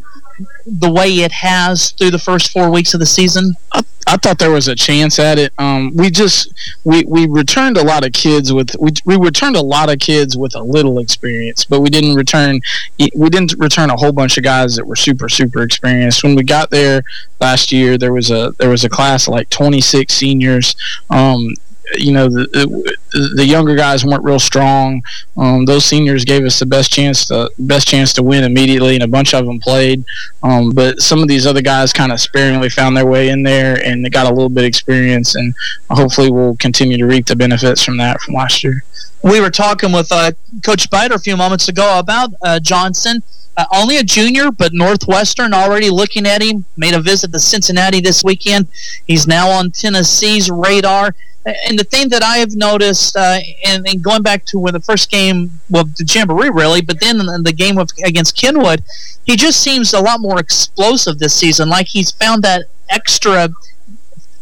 the way it has through the first four weeks of the season? I, I thought there was a chance at it. Um, we just we we returned a lot of kids with we we returned a lot of kids with a little experience, but we didn't return we didn't return a whole bunch of guys that were super super experienced. When we got there last year, there was a there was a class of like 26 seniors. Um, you know the, the, younger guys weren't real strong. Um, those seniors gave us the best chance to best chance to win immediately, and a bunch of them played. Um, but some of these other guys kind of sparingly found their way in there, and they got a little bit of experience, and hopefully we'll continue to reap the benefits from that from last year. We were talking with uh, Coach Biter a few moments ago about uh, Johnson. Uh, only a junior, but Northwestern already looking at him. Made a visit to Cincinnati this weekend. He's now on Tennessee's radar and the thing that I have noticed, uh, and, and, going back to when the first game, well, the Jamboree really, but then in the game of, against Kenwood, he just seems a lot more explosive this season. Like he's found that extra,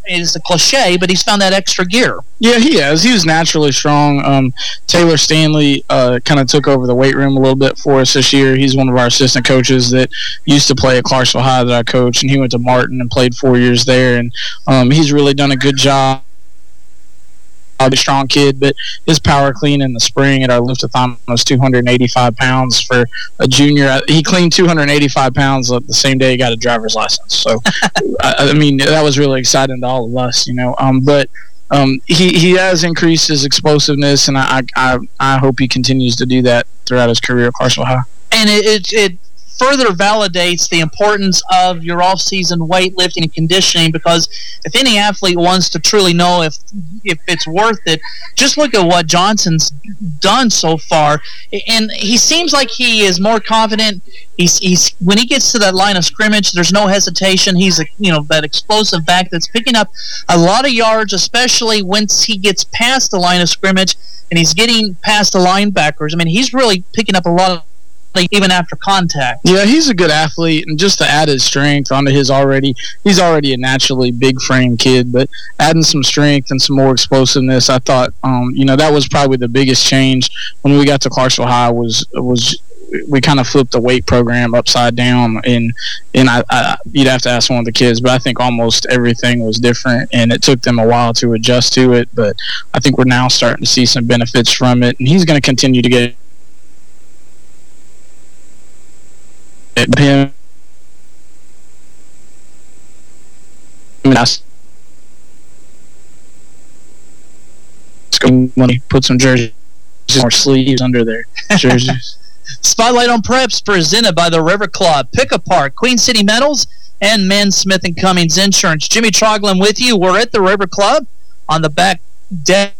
it's a cliche, but he's found that extra gear. Yeah, he has. He was naturally strong. Um, Taylor Stanley uh, kind of took over the weight room a little bit for us this year. He's one of our assistant coaches that used to play at Clarksville High that I coach, and he went to Martin and played four years there. And um, he's really done a good job a strong kid, but his power clean in the spring at our lift-a-thon was 285 pounds for a junior. He cleaned 285 pounds the same day he got a driver's license. So, I, I, mean, that was really exciting to all of us, you know. Um, but um, he he has increased his explosiveness, and I I I hope he continues to do that throughout his career at Clarksville High. And it, it, it further validates the importance of your off-season weightlifting and conditioning because if any athlete wants to truly know if if it's worth it, just look at what Johnson's done so far. And he seems like he is more confident. He's, he's when he gets to that line of scrimmage, there's no hesitation. He's a you know that explosive back that's picking up a lot of yards, especially once he gets past the line of scrimmage and he's getting past the linebackers. I mean, he's really picking up a lot of even after contact. Yeah, he's a good athlete, and just to add his strength onto his already, he's already a naturally big frame kid, but adding some strength and some more explosiveness, I thought, um, you know, that was probably the biggest change when we got to Clarksville High was was we kind of flipped the weight program upside down and and I, I, you'd have to ask one of the kids but I think almost everything was different and it took them a while to adjust to it but I think we're now starting to see some benefits from it and he's going to continue to get him money, put some jerseys more sleeves under their jerseys. Spotlight on Preps presented by the River Club, Pick a Park, Queen City Metals, and Men Smith and Cummings Insurance. Jimmy Troglin with you. We're at the River Club on the back deck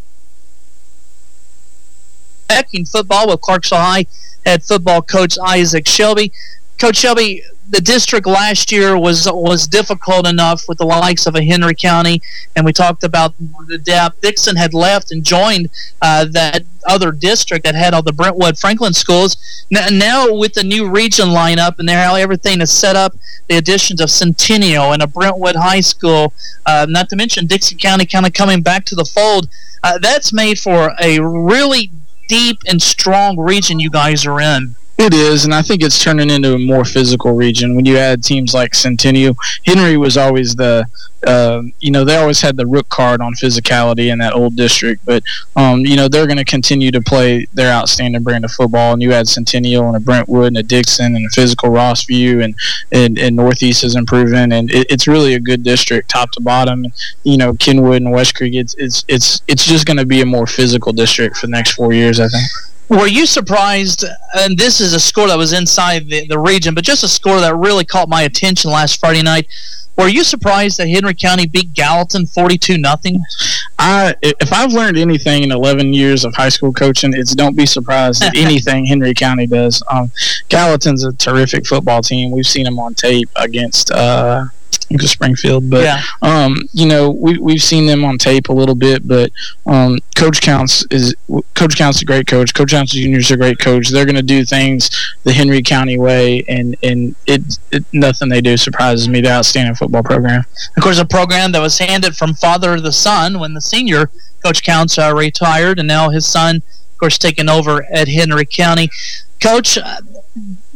in football with Clarksville High head football coach Isaac Shelby. Coach Shelby, the district last year was was difficult enough with the likes of a Henry County, and we talked about the depth. Dixon had left and joined uh, that other district that had all the Brentwood Franklin schools. Now with the new region lineup and how everything is set up, the additions of Centennial and a Brentwood High School, uh, not to mention Dixon County kind of coming back to the fold, uh, that's made for a really deep and strong region you guys are in. It is, and I think it's turning into a more physical region when you add teams like Centennial. Henry was always the, uh, you know, they always had the rook card on physicality in that old district, but, um, you know, they're going to continue to play their outstanding brand of football, and you add Centennial and a Brentwood and a Dixon and a physical Rossview, and, and, and Northeast is improving, and it, it's really a good district top to bottom. You know, Kenwood and West Creek, it's, it's, it's, it's just going to be a more physical district for the next four years, I think. Were you surprised, and this is a score that was inside the, the region, but just a score that really caught my attention last Friday night, were you surprised that Henry County beat Gallatin 42 nothing? I if I've learned anything in 11 years of high school coaching, it's don't be surprised at anything Henry County does. Um, Gallatin's a terrific football team. We've seen them on tape against uh, Springfield. But yeah. um, you know, we we've seen them on tape a little bit, but um, Coach Counts is Coach Counts is a great coach. Coach Counts Jr. is a great coach. They're going to do things the Henry County way, and and it, it nothing they do surprises me. The outstanding football program. Of course, a program that was handed from father to son when the senior Coach Counts uh, retired, and now his son, of course, taking over at Henry County. Coach, uh,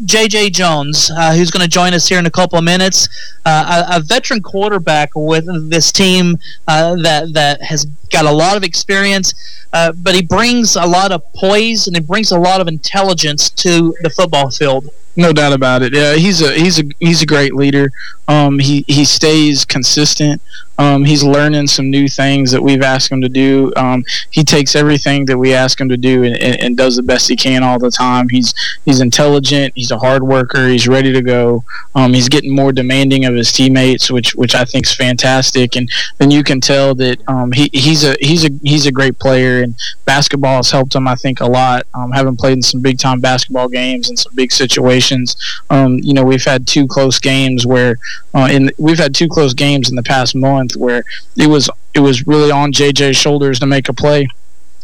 J.J. Jones, uh, who's going to join us here in a couple of minutes, uh, a, a, veteran quarterback with this team uh, that that has got a lot of experience, uh, but he brings a lot of poise and he brings a lot of intelligence to the football field. No doubt about it. Yeah, he's a he's a he's a great leader. Um, he he stays consistent. Um, he's learning some new things that we've asked him to do. Um, he takes everything that we ask him to do and, and, and, does the best he can all the time. He's he's intelligent. He's a hard worker. He's ready to go. Um, he's getting more demanding of his teammates, which which I think is fantastic. And then you can tell that um, he he's a he's a he's a great player. And basketball has helped him, I think, a lot. Um, having played in some big time basketball games and some big situations, um, you know, we've had two close games where uh, in we've had two close games in the past month where it was it was really on JJ's shoulders to make a play.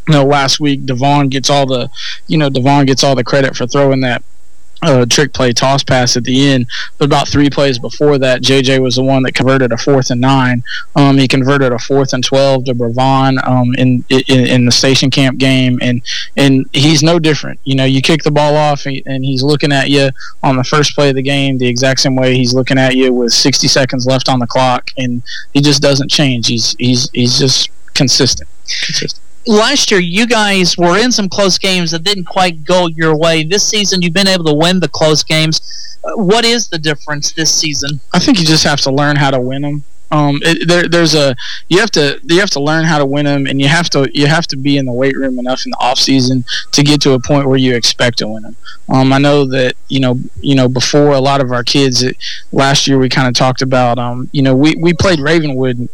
You know, last week Devon gets all the, you know, Devon gets all the credit for throwing that uh, trick play toss pass at the end. But about three plays before that, JJ was the one that converted a fourth and nine. Um, he converted a fourth and twelve to Brevon um, in, in, in the station camp game, and and he's no different. You know, you kick the ball off, and he's looking at you on the first play of the game the exact same way he's looking at you with 60 seconds left on the clock, and he just doesn't change. He's he's he's just consistent. Consistent last year you guys were in some close games that didn't quite go your way. This season you've been able to win the close games. Uh, what is the difference this season? I think you just have to learn how to win them. Um, it, there, there's a you have to you have to learn how to win them, and you have to you have to be in the weight room enough in the off season to get to a point where you expect to win them. Um, I know that you know you know before a lot of our kids it, last year we kind of talked about um, you know we we played Ravenwood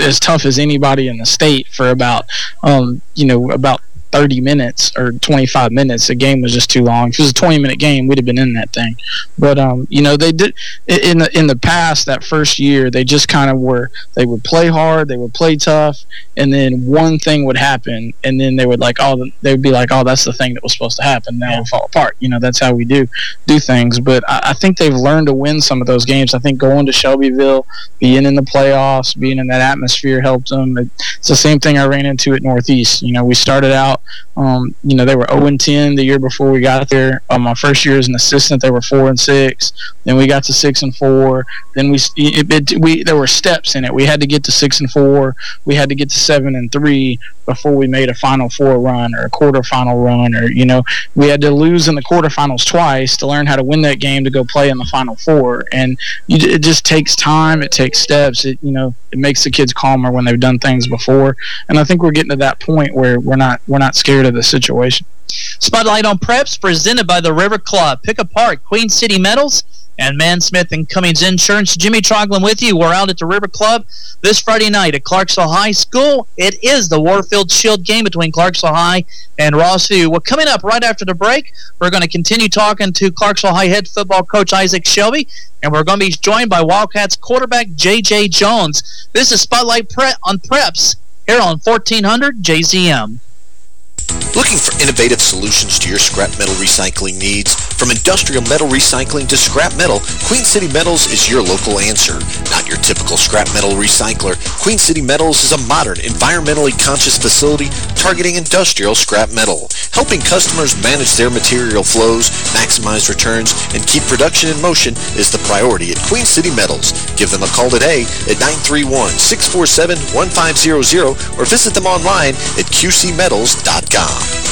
as tough as anybody in the state for about um, you know about 30 minutes or 25 minutes. The game was just too long. If it was a 20 minute game, we'd have been in that thing. But um, you know, they did in the in the past that first year, they just kind of were. They would play hard, they would play tough, and then one thing would happen, and then they would like, oh, they would be like, oh, that's the thing that was supposed to happen. Now yeah. we fall apart. You know, that's how we do do things. But I, I think they've learned to win some of those games. I think going to Shelbyville, being in the playoffs, being in that atmosphere helped them. It's the same thing I ran into at Northeast. You know, we started out um, you know, they were 0 and 10 the year before we got there. Um, my first year as an assistant, they were 4 and 6. Then we got to 6 and 4. Then we, it, it, we there were steps in it. We had to get to 6 and 4. We had to get to 7 and 3 before we made a Final Four run or a quarterfinal run. Or you know, we had to lose in the quarterfinals twice to learn how to win that game to go play in the Final Four. And you, it just takes time. It takes steps. It you know, it makes the kids calmer when they've done things before. And I think we're getting to that point where we're not we're not scared of the situation. Spotlight on Preps presented by the River Club. Pick apart Queen City Metals and Man Smith and Cummings Insurance. Jimmy Troglin with you. We're out at the River Club this Friday night at Clarksville High School. It is the Warfield Shield game between Clarksville High and Rossview. Well, coming up right after the break, we're going to continue talking to Clarksville High head football coach Isaac Shelby, and we're going to be joined by Wildcats quarterback J.J. Jones. This is Spotlight Pre on Preps here on 1400 JZM. Looking for innovative solutions to your scrap metal recycling needs? From industrial metal recycling to scrap metal, Queen City Metals is your local answer. Not your typical scrap metal recycler, Queen City Metals is a modern, environmentally conscious facility targeting industrial scrap metal, helping customers manage their material flows, maximize returns, and keep production in motion is the priority at Queen City Metals. Give them a call today at 931-647-1500 or visit them online at qcmetals.com.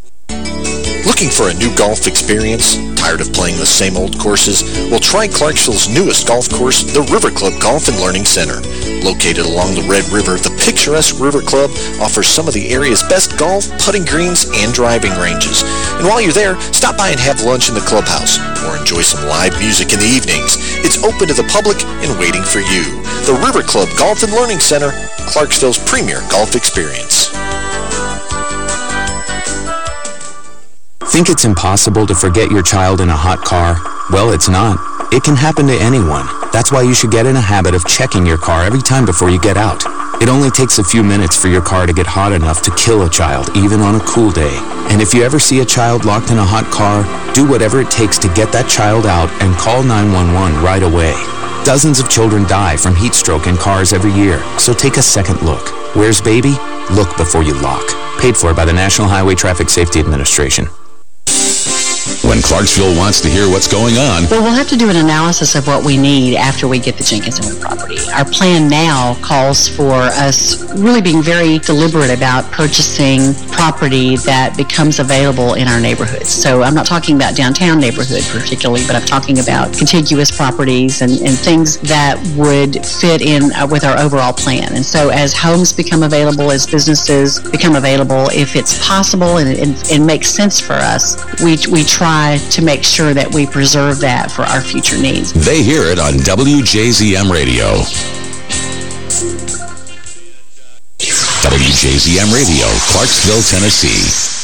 Looking for a new golf experience? Tired of playing the same old courses? Well, try Clarksville's newest golf course, the River Club Golf and Learning Center. Located along the Red River, the picturesque River Club offers some of the area's best golf, putting greens, and driving ranges. And while you're there, stop by and have lunch in the clubhouse or enjoy some live music in the evenings. It's open to the public and waiting for you. The River Club Golf and Learning Center, Clarksville's premier golf experience. Think it's impossible to forget your child in a hot car? Well, it's not. It can happen to anyone. That's why you should get in a habit of checking your car every time before you get out. It only takes a few minutes for your car to get hot enough to kill a child, even on a cool day. And if you ever see a child locked in a hot car, do whatever it takes to get that child out and call 911 right away. Dozens of children die from heat stroke in cars every year, so take a second look. Where's baby? Look before you lock. Paid for by the National Highway Traffic Safety Administration. Peace. When Clarksville wants to hear what's going on, Well, we'll have to do an analysis of what we need after we get the Jenkinson property. Our plan now calls for us really being very deliberate about purchasing property that becomes available in our neighborhoods. So I'm not talking about downtown neighborhood particularly, but I'm talking about contiguous properties and, and things that would fit in uh, with our overall plan. And so as homes become available, as businesses become available, if it's possible and, and, and makes sense for us, we, we try to make sure that we preserve that for our future needs. they hear it on WJZM Radio. WJZM Radio, Clarksville, Tennessee.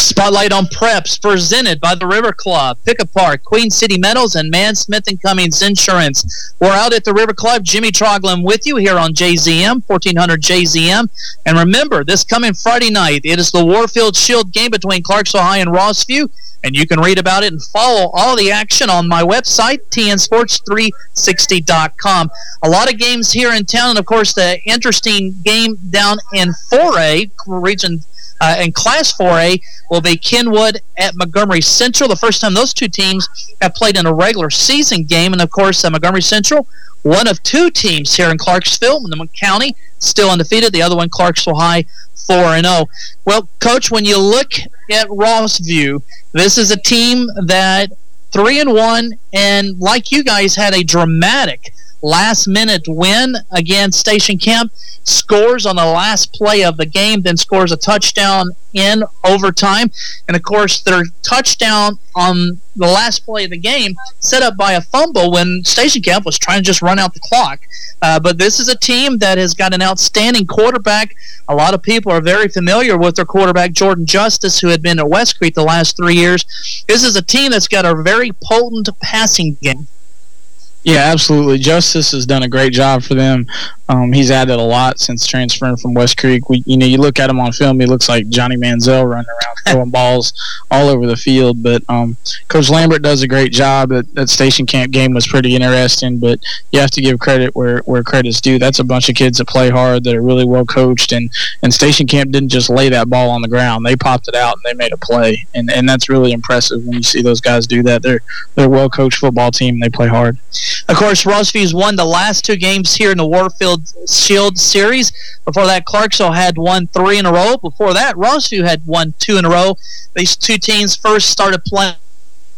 Spotlight on Preps, presented by the River Club, Pick Park, Queen City Metals, and Man Smith and Cummings Insurance. We're out at the River Club. Jimmy Troglin with you here on JZM, 1400 JZM. And remember, this coming Friday night, it is the Warfield Shield game between Clarksville High and Rossview. And you can read about it and follow all the action on my website, tnsports360.com. A lot of games here in town, and of course, the interesting game down in 4A, region uh, in Class 4A will be Kenwood at Montgomery Central. The first time those two teams have played in a regular season game. And, of course, uh, Montgomery Central, one of two teams here in Clarksville, in the county, still undefeated. The other one, Clarksville High, 4-0. Well, Coach, when you look at Rossview, this is a team that 3 and one, and like you guys, had a dramatic last-minute win against Station Camp scores on the last play of the game, then scores a touchdown in overtime. And of course, their touchdown on the last play of the game set up by a fumble when Station Camp was trying to just run out the clock. Uh, but this is a team that has got an outstanding quarterback. A lot of people are very familiar with their quarterback, Jordan Justice, who had been at West Creek the last three years. This is a team that's got a very potent passing game. Yeah, absolutely. Justice has done a great job for them. Um, he's added a lot since transferring from West Creek. We, you know, you look at him on film, he looks like Johnny Manziel running around throwing balls all over the field. But um, Coach Lambert does a great job. That, that Station Camp game was pretty interesting, but you have to give credit where, where credit's due. That's a bunch of kids that play hard, that are really well coached, and, and Station Camp didn't just lay that ball on the ground. They popped it out and they made a play, and, and that's really impressive when you see those guys do that. They're, they're a well-coached football team, and they play hard. Of course, Rossview's won the last two games here in the Warfield Shield Series. Before that, Clarksville had won three in a row. Before that, Rossview had won two in a row. These two teams first started playing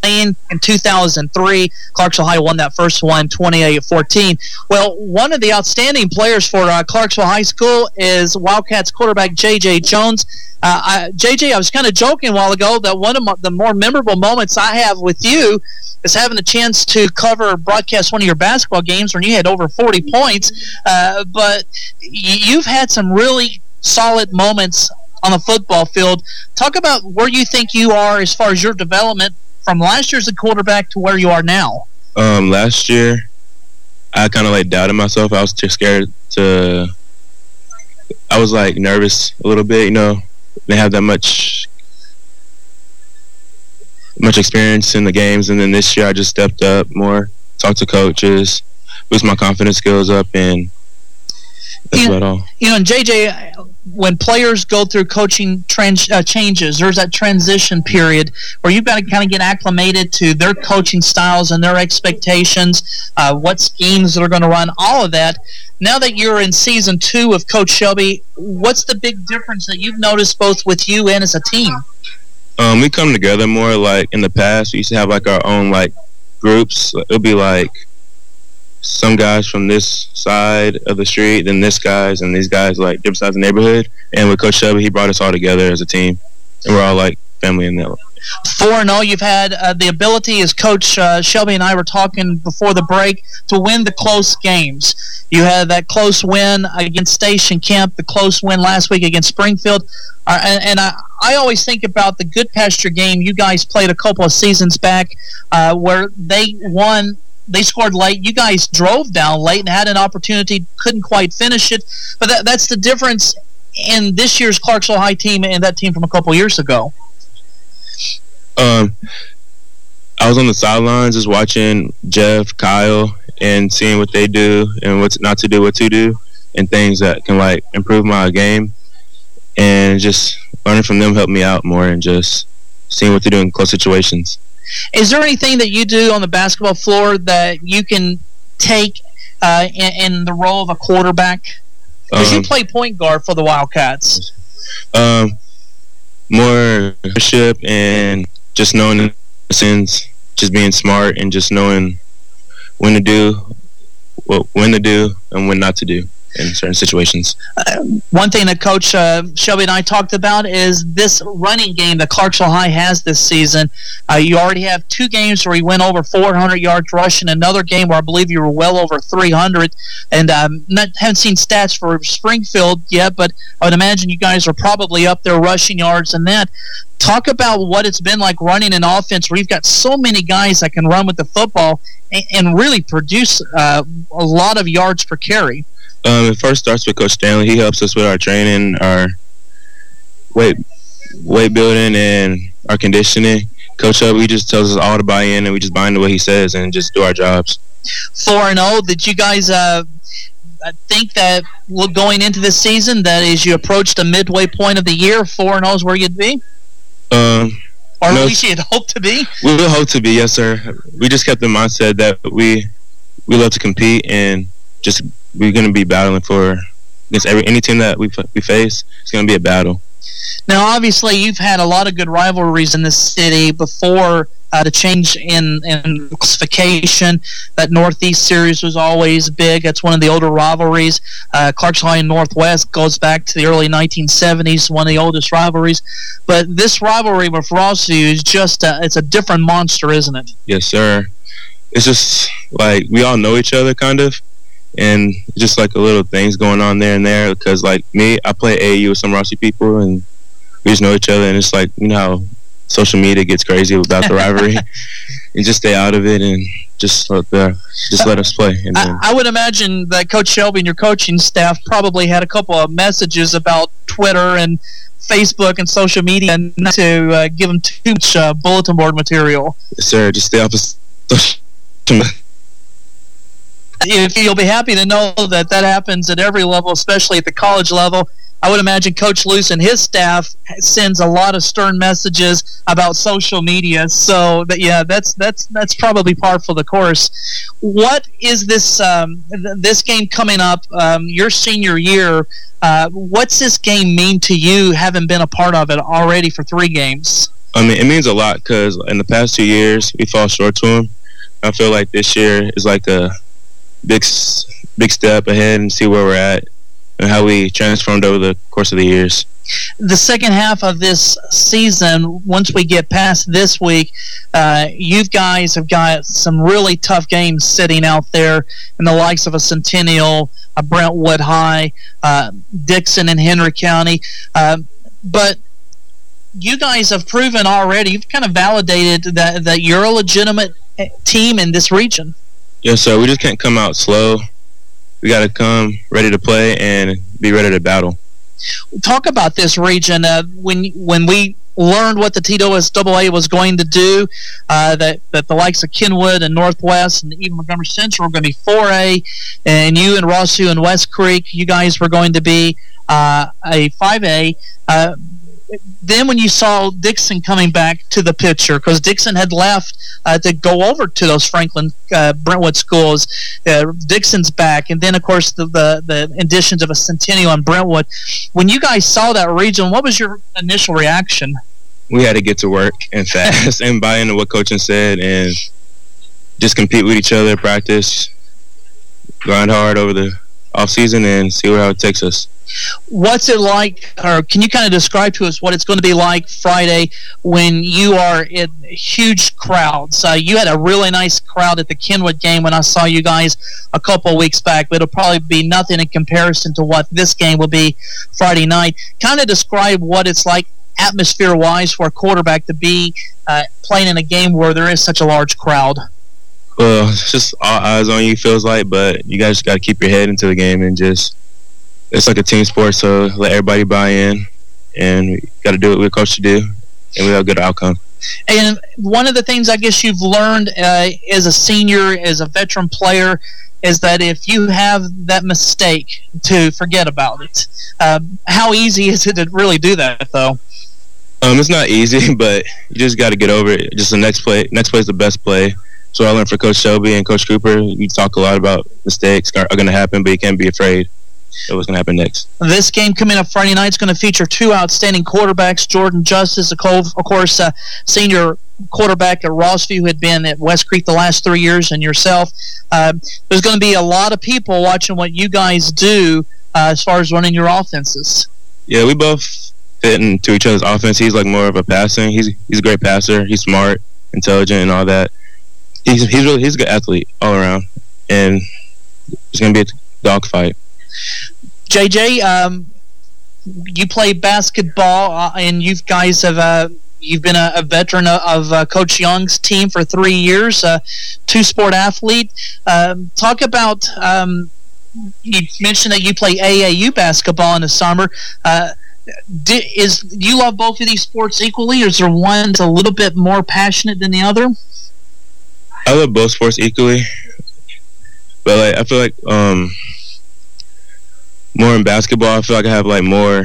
in 2003. Clarksville High won that first one 28-14. Well, one of the outstanding players for uh, Clarksville High School is Wildcats quarterback J.J. Jones. Uh, I, JJ, I was kind of joking a while ago that one of the more memorable moments I have with you is having a chance to cover broadcast one of your basketball games when you had over 40 points. Uh, but you've had some really solid moments on the football field. Talk about where you think you are as far as your development from last year as a quarterback to where you are now. Um, last year, I kind of like doubted myself. I was too scared to. I was like nervous a little bit, you know, they have that much much experience in the games. And then this year, I just stepped up more, talked to coaches, boost my confidence skills up, and that's you about all. You know, and JJ, when players go through coaching trans, uh, changes, there's that transition period where you've got to kind of get acclimated to their coaching styles and their expectations, uh, what schemes they're going to run, all of that. Now that you're in season two of Coach Shelby, what's the big difference that you've noticed both with you and as a team? Um, we come together more. Like in the past, we used to have like our own like groups. It'll be like some guys from this side of the street, then this guys, and these guys like different sides of the neighborhood. And with Coach Shelby, he brought us all together as a team, and we're all like family in that. Four and all You've had uh, the ability, as Coach uh, Shelby and I were talking before the break, to win the close games. You had that close win against Station Camp, the close win last week against Springfield, uh, and, and I, I always think about the Goodpasture game you guys played a couple of seasons back, uh, where they won they scored late. You guys drove down late and had an opportunity, couldn't quite finish it. But that, that's the difference in this year's Clarksville High team and that team from a couple years ago. Um, I was on the sidelines just watching Jeff, Kyle, and seeing what they do and what's not to do, what to do, and things that can like improve my game. And just learning from them helped me out more and just seeing what they do in close situations. Is there anything that you do on the basketball floor that you can take uh, in, in, the role of a quarterback? Because um, you play point guard for the Wildcats. Um, more leadership and just knowing the sense, just being smart and just knowing when to do, what when to do, and when not to do in certain situations. Uh, one thing that Coach uh, Shelby and I talked about is this running game that Clarksville High has this season. Uh, you already have two games where you went over 400 yards rushing, another game where I believe you were well over 300. And um, haven't seen stats for Springfield yet, but I would imagine you guys are probably up there rushing yards and that. Talk about what it's been like running an offense where you've got so many guys that can run with the football and, and really produce uh, a lot of yards per carry. Um, it first starts with Coach Stanley. He helps us with our training, our weight weight building, and our conditioning. Coach Hub, he just tells us all to buy in, and we just buy into what he says and just do our jobs. Four and zero. Oh, did you guys uh, think that going into this season, that as you approached the midway point of the year, four and zero oh is where you'd be? Um, or no, at least you'd hope to be. We will hope to be, yes, sir. We just kept the mindset that we we love to compete and just we're going to be battling for against every any team that we we face. It's going to be a battle. Now, obviously, you've had a lot of good rivalries in this city before uh, the change in, in classification. That Northeast series was always big. That's one of the older rivalries. Uh, Clarksville and Northwest goes back to the early 1970s, one of the oldest rivalries. But this rivalry with Rossview is just a, it's a different monster, isn't it? Yes, sir. It's just like we all know each other, kind of and just like a little things going on there and there because like me I play AAU with some Rossi people and we just know each other and it's like you know how social media gets crazy about the rivalry and just stay out of it and just let the, just let us play and I, I, would imagine that Coach Shelby and your coaching staff probably had a couple of messages about Twitter and Facebook and social media and not to uh, give them too much uh, bulletin board material. Yes, sir. Just stay off of if you'll be happy to know that that happens at every level, especially at the college level. I would imagine Coach Luce and his staff sends a lot of stern messages about social media. So that yeah, that's that's that's probably par for the course. What is this um, th this game coming up? Um, your senior year. Uh, what's this game mean to you, having been a part of it already for three games? I mean, it means a lot because in the past two years we fall short to them. I feel like this year is like a big big step ahead and see where we're at and how we transformed over the course of the years. The second half of this season, once we get past this week, uh, you guys have got some really tough games sitting out there in the likes of a Centennial, a Brentwood High, uh, Dixon and Henry County. Uh, but you guys have proven already, you've kind of validated that, that you're a legitimate eh, team in this region. Yes, sir. We just can't come out slow. We got to come ready to play and be ready to battle. Talk about this region. Uh, when when we learned what the TSSAA was going to do, uh, that, that the likes of Kenwood and Northwest and even Montgomery Central were going to be 4A, and you and Rossview and West Creek, you guys were going to be uh, a 5A. Uh, then when you saw Dixon coming back to the picture, because Dixon had left uh, to go over to those Franklin uh, Brentwood schools, uh, Dixon's back, and then of course the, the, the additions of a Centennial and Brentwood. When you guys saw that region, what was your initial reaction? We had to get to work and fast and buy into what coaching said and just compete with each other, practice, grind hard over the off season, and see where it takes us. What's it like, or can you kind of describe to us what it's going to be like Friday when you are in huge crowds? Uh, you had a really nice crowd at the Kenwood game when I saw you guys a couple weeks back, but it'll probably be nothing in comparison to what this game will be Friday night. Kind of describe what it's like atmosphere-wise for a quarterback to be uh, playing in a game where there is such a large crowd. Well, it's just all eyes on you feels like, but you guys got to keep your head into the game and just it's like a team sport, so let everybody buy in, and we got to do what we're coached to do, and we have a good outcome. And one of the things I guess you've learned uh, as a senior, as a veteran player, is that if you have that mistake, to forget about it. Uh, how easy is it to really do that, though? Um, it's not easy, but you just got to get over it. Just the next play, next play is the best play. So I learned from Coach Shelby and Coach Cooper. You talk a lot about mistakes are, are going to happen, but you can't be afraid of what's going to happen next. This game coming up Friday night is going to feature two outstanding quarterbacks. Jordan Justice, of course, uh, senior quarterback at Rossview, who had been at West Creek the last three years, and yourself. Uh, there's going to be a lot of people watching what you guys do uh, as far as running your offenses. Yeah, we both fit into each other's offense. He's like more of a passing. He's he's a great passer. He's smart, intelligent, and all that. He's he's really he's a good athlete all around, and it's going to be a dogfight. JJ, um, you play basketball, uh, and you guys have uh, you've been a, a veteran of uh, Coach Young's team for three years, uh, two-sport athlete. Um, talk about um, you mentioned that you play AAU basketball in the summer. Uh, is you love both of these sports equally, or is there one that's a little bit more passionate than the other? I love both sports equally, but like I feel like um, more in basketball. I feel like I have like more.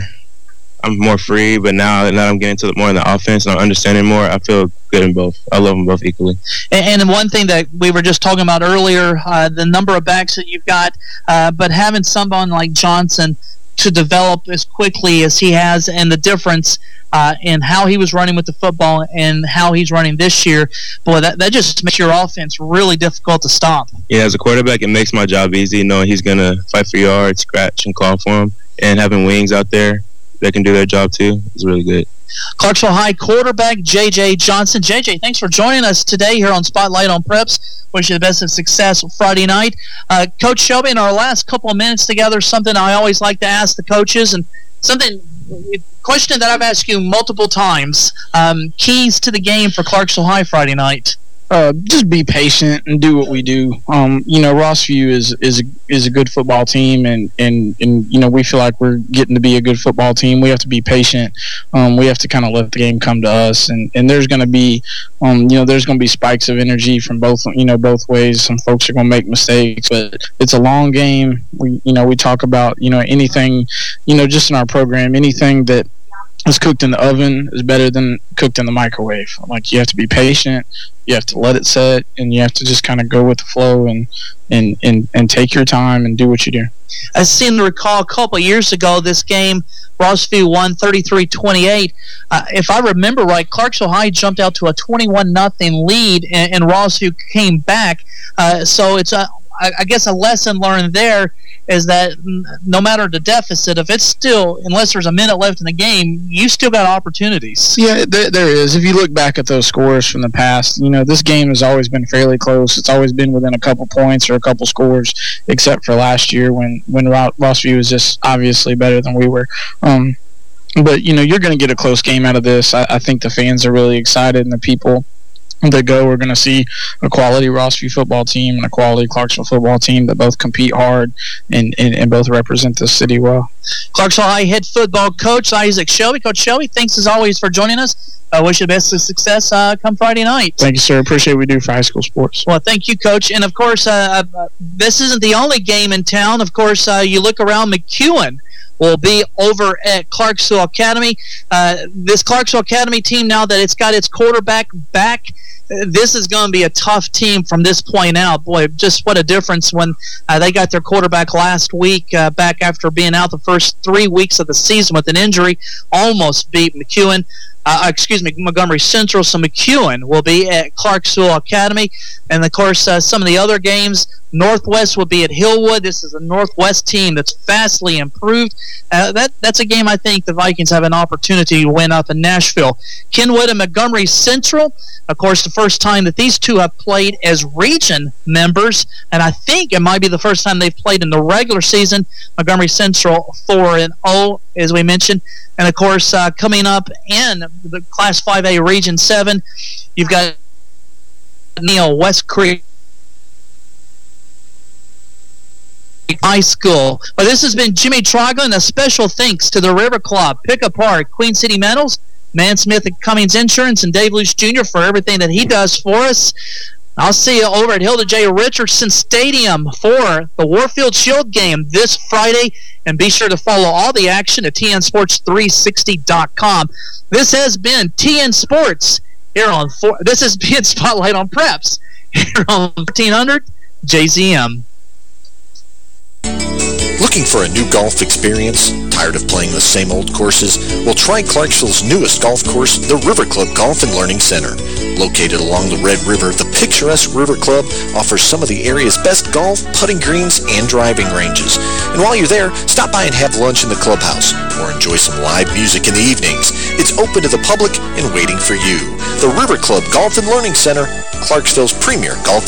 I'm more free, but now that I'm getting to the, more in the offense and I'm understanding more, I feel good in both. I love them both equally. And, and one thing that we were just talking about earlier, uh, the number of backs that you've got, uh, but having someone like Johnson to develop as quickly as he has, and the difference uh, in how he was running with the football and how he's running this year, boy, that, that just makes your offense really difficult to stop. Yeah, as a quarterback, it makes my job easy knowing he's going to fight for yards, scratch, and claw for him. And having wings out there that can do their job too is really good. Clarksville High quarterback J.J. Johnson. J.J., thanks for joining us today here on Spotlight on Preps. Wish you the best of success Friday night. Uh, Coach Shelby, in our last couple of minutes together, something I always like to ask the coaches and something question that I've asked you multiple times. Um, keys to the game for Clarksville High Friday night uh, just be patient and do what we do. Um, you know, Rossview is is is a good football team, and, and and you know we feel like we're getting to be a good football team. We have to be patient. Um, we have to kind of let the game come to us, and, and there's going to be, um, you know, there's going to be spikes of energy from both you know both ways. Some folks are going to make mistakes, but it's a long game. We you know we talk about you know anything, you know, just in our program, anything that is cooked in the oven is better than cooked in the microwave. Like you have to be patient, you have to let it set, and you have to just kind of go with the flow and and and and take your time and do what you do. I seem to recall a couple years ago this game, Rossview won 33-28. Uh, if I remember right, Clarksville High jumped out to a 21 nothing lead, and, and Rossview came back. Uh, so it's a I guess a lesson learned there is that no matter the deficit, if it's still, unless there's a minute left in the game, you still got opportunities. Yeah, there, there is. If you look back at those scores from the past, you know, this game has always been fairly close. It's always been within a couple points or a couple scores, except for last year when, when Rossview was just obviously better than we were. Um, but, you know, you're going to get a close game out of this. I, I think the fans are really excited and the people to go. We're going to see a quality Rossview football team and a quality Clarksville football team that both compete hard and, and, and both represent the city well. Clarksville High head football coach Isaac Shelby. Coach Shelby, thanks as always for joining us. I wish you the best of success uh, come Friday night. Thank you, sir. Appreciate what we do for high school sports. Well, thank you, Coach. And, of course, uh, uh this isn't the only game in town. Of course, uh, you look around McEwen will be over at Clarksville Academy. Uh, this Clarksville Academy team, now that it's got its quarterback back, this is going to be a tough team from this point out. Boy, just what a difference when uh, they got their quarterback last week uh, back after being out the first three weeks of the season with an injury. Almost beat McEwen uh, uh, excuse me, Montgomery Central. So McEwen will be at Clarksville Academy. And, of course, uh, some of the other games, Northwest will be at Hillwood. This is a Northwest team that's vastly improved. Uh, that That's a game I think the Vikings have an opportunity to win up in Nashville. Kenwood and Montgomery Central, of course, the first time that these two have played as region members, and I think it might be the first time they've played in the regular season. Montgomery Central 4 and 0, as we mentioned. And, of course, uh, coming up in the Class 5A Region 7, you've got Neil West Creek High School. But this has been Jimmy Troglin. A special thanks to the River Club, Pick Apart, Queen City Metals, Man Smith at Cummings Insurance, and Dave Luce Jr. for everything that he does for us. I'll see you over at Hilda J. Richardson Stadium for the Warfield Shield game this Friday. And be sure to follow all the action at tnsports360.com. This has been TN Sports here on four, this has been Spotlight on Preps here on 1400 JZM. Looking for a new golf experience? Tired of playing the same old courses? Well, try Clarksville's newest golf course, the River Club Golf and Learning Center. Located along the Red River, the picturesque River Club offers some of the area's best golf, putting greens, and driving ranges. And while you're there, stop by and have lunch in the clubhouse or enjoy some live music in the evenings. It's open to the public and waiting for you. The River Club Golf and Learning Center, Clarksville's premier golf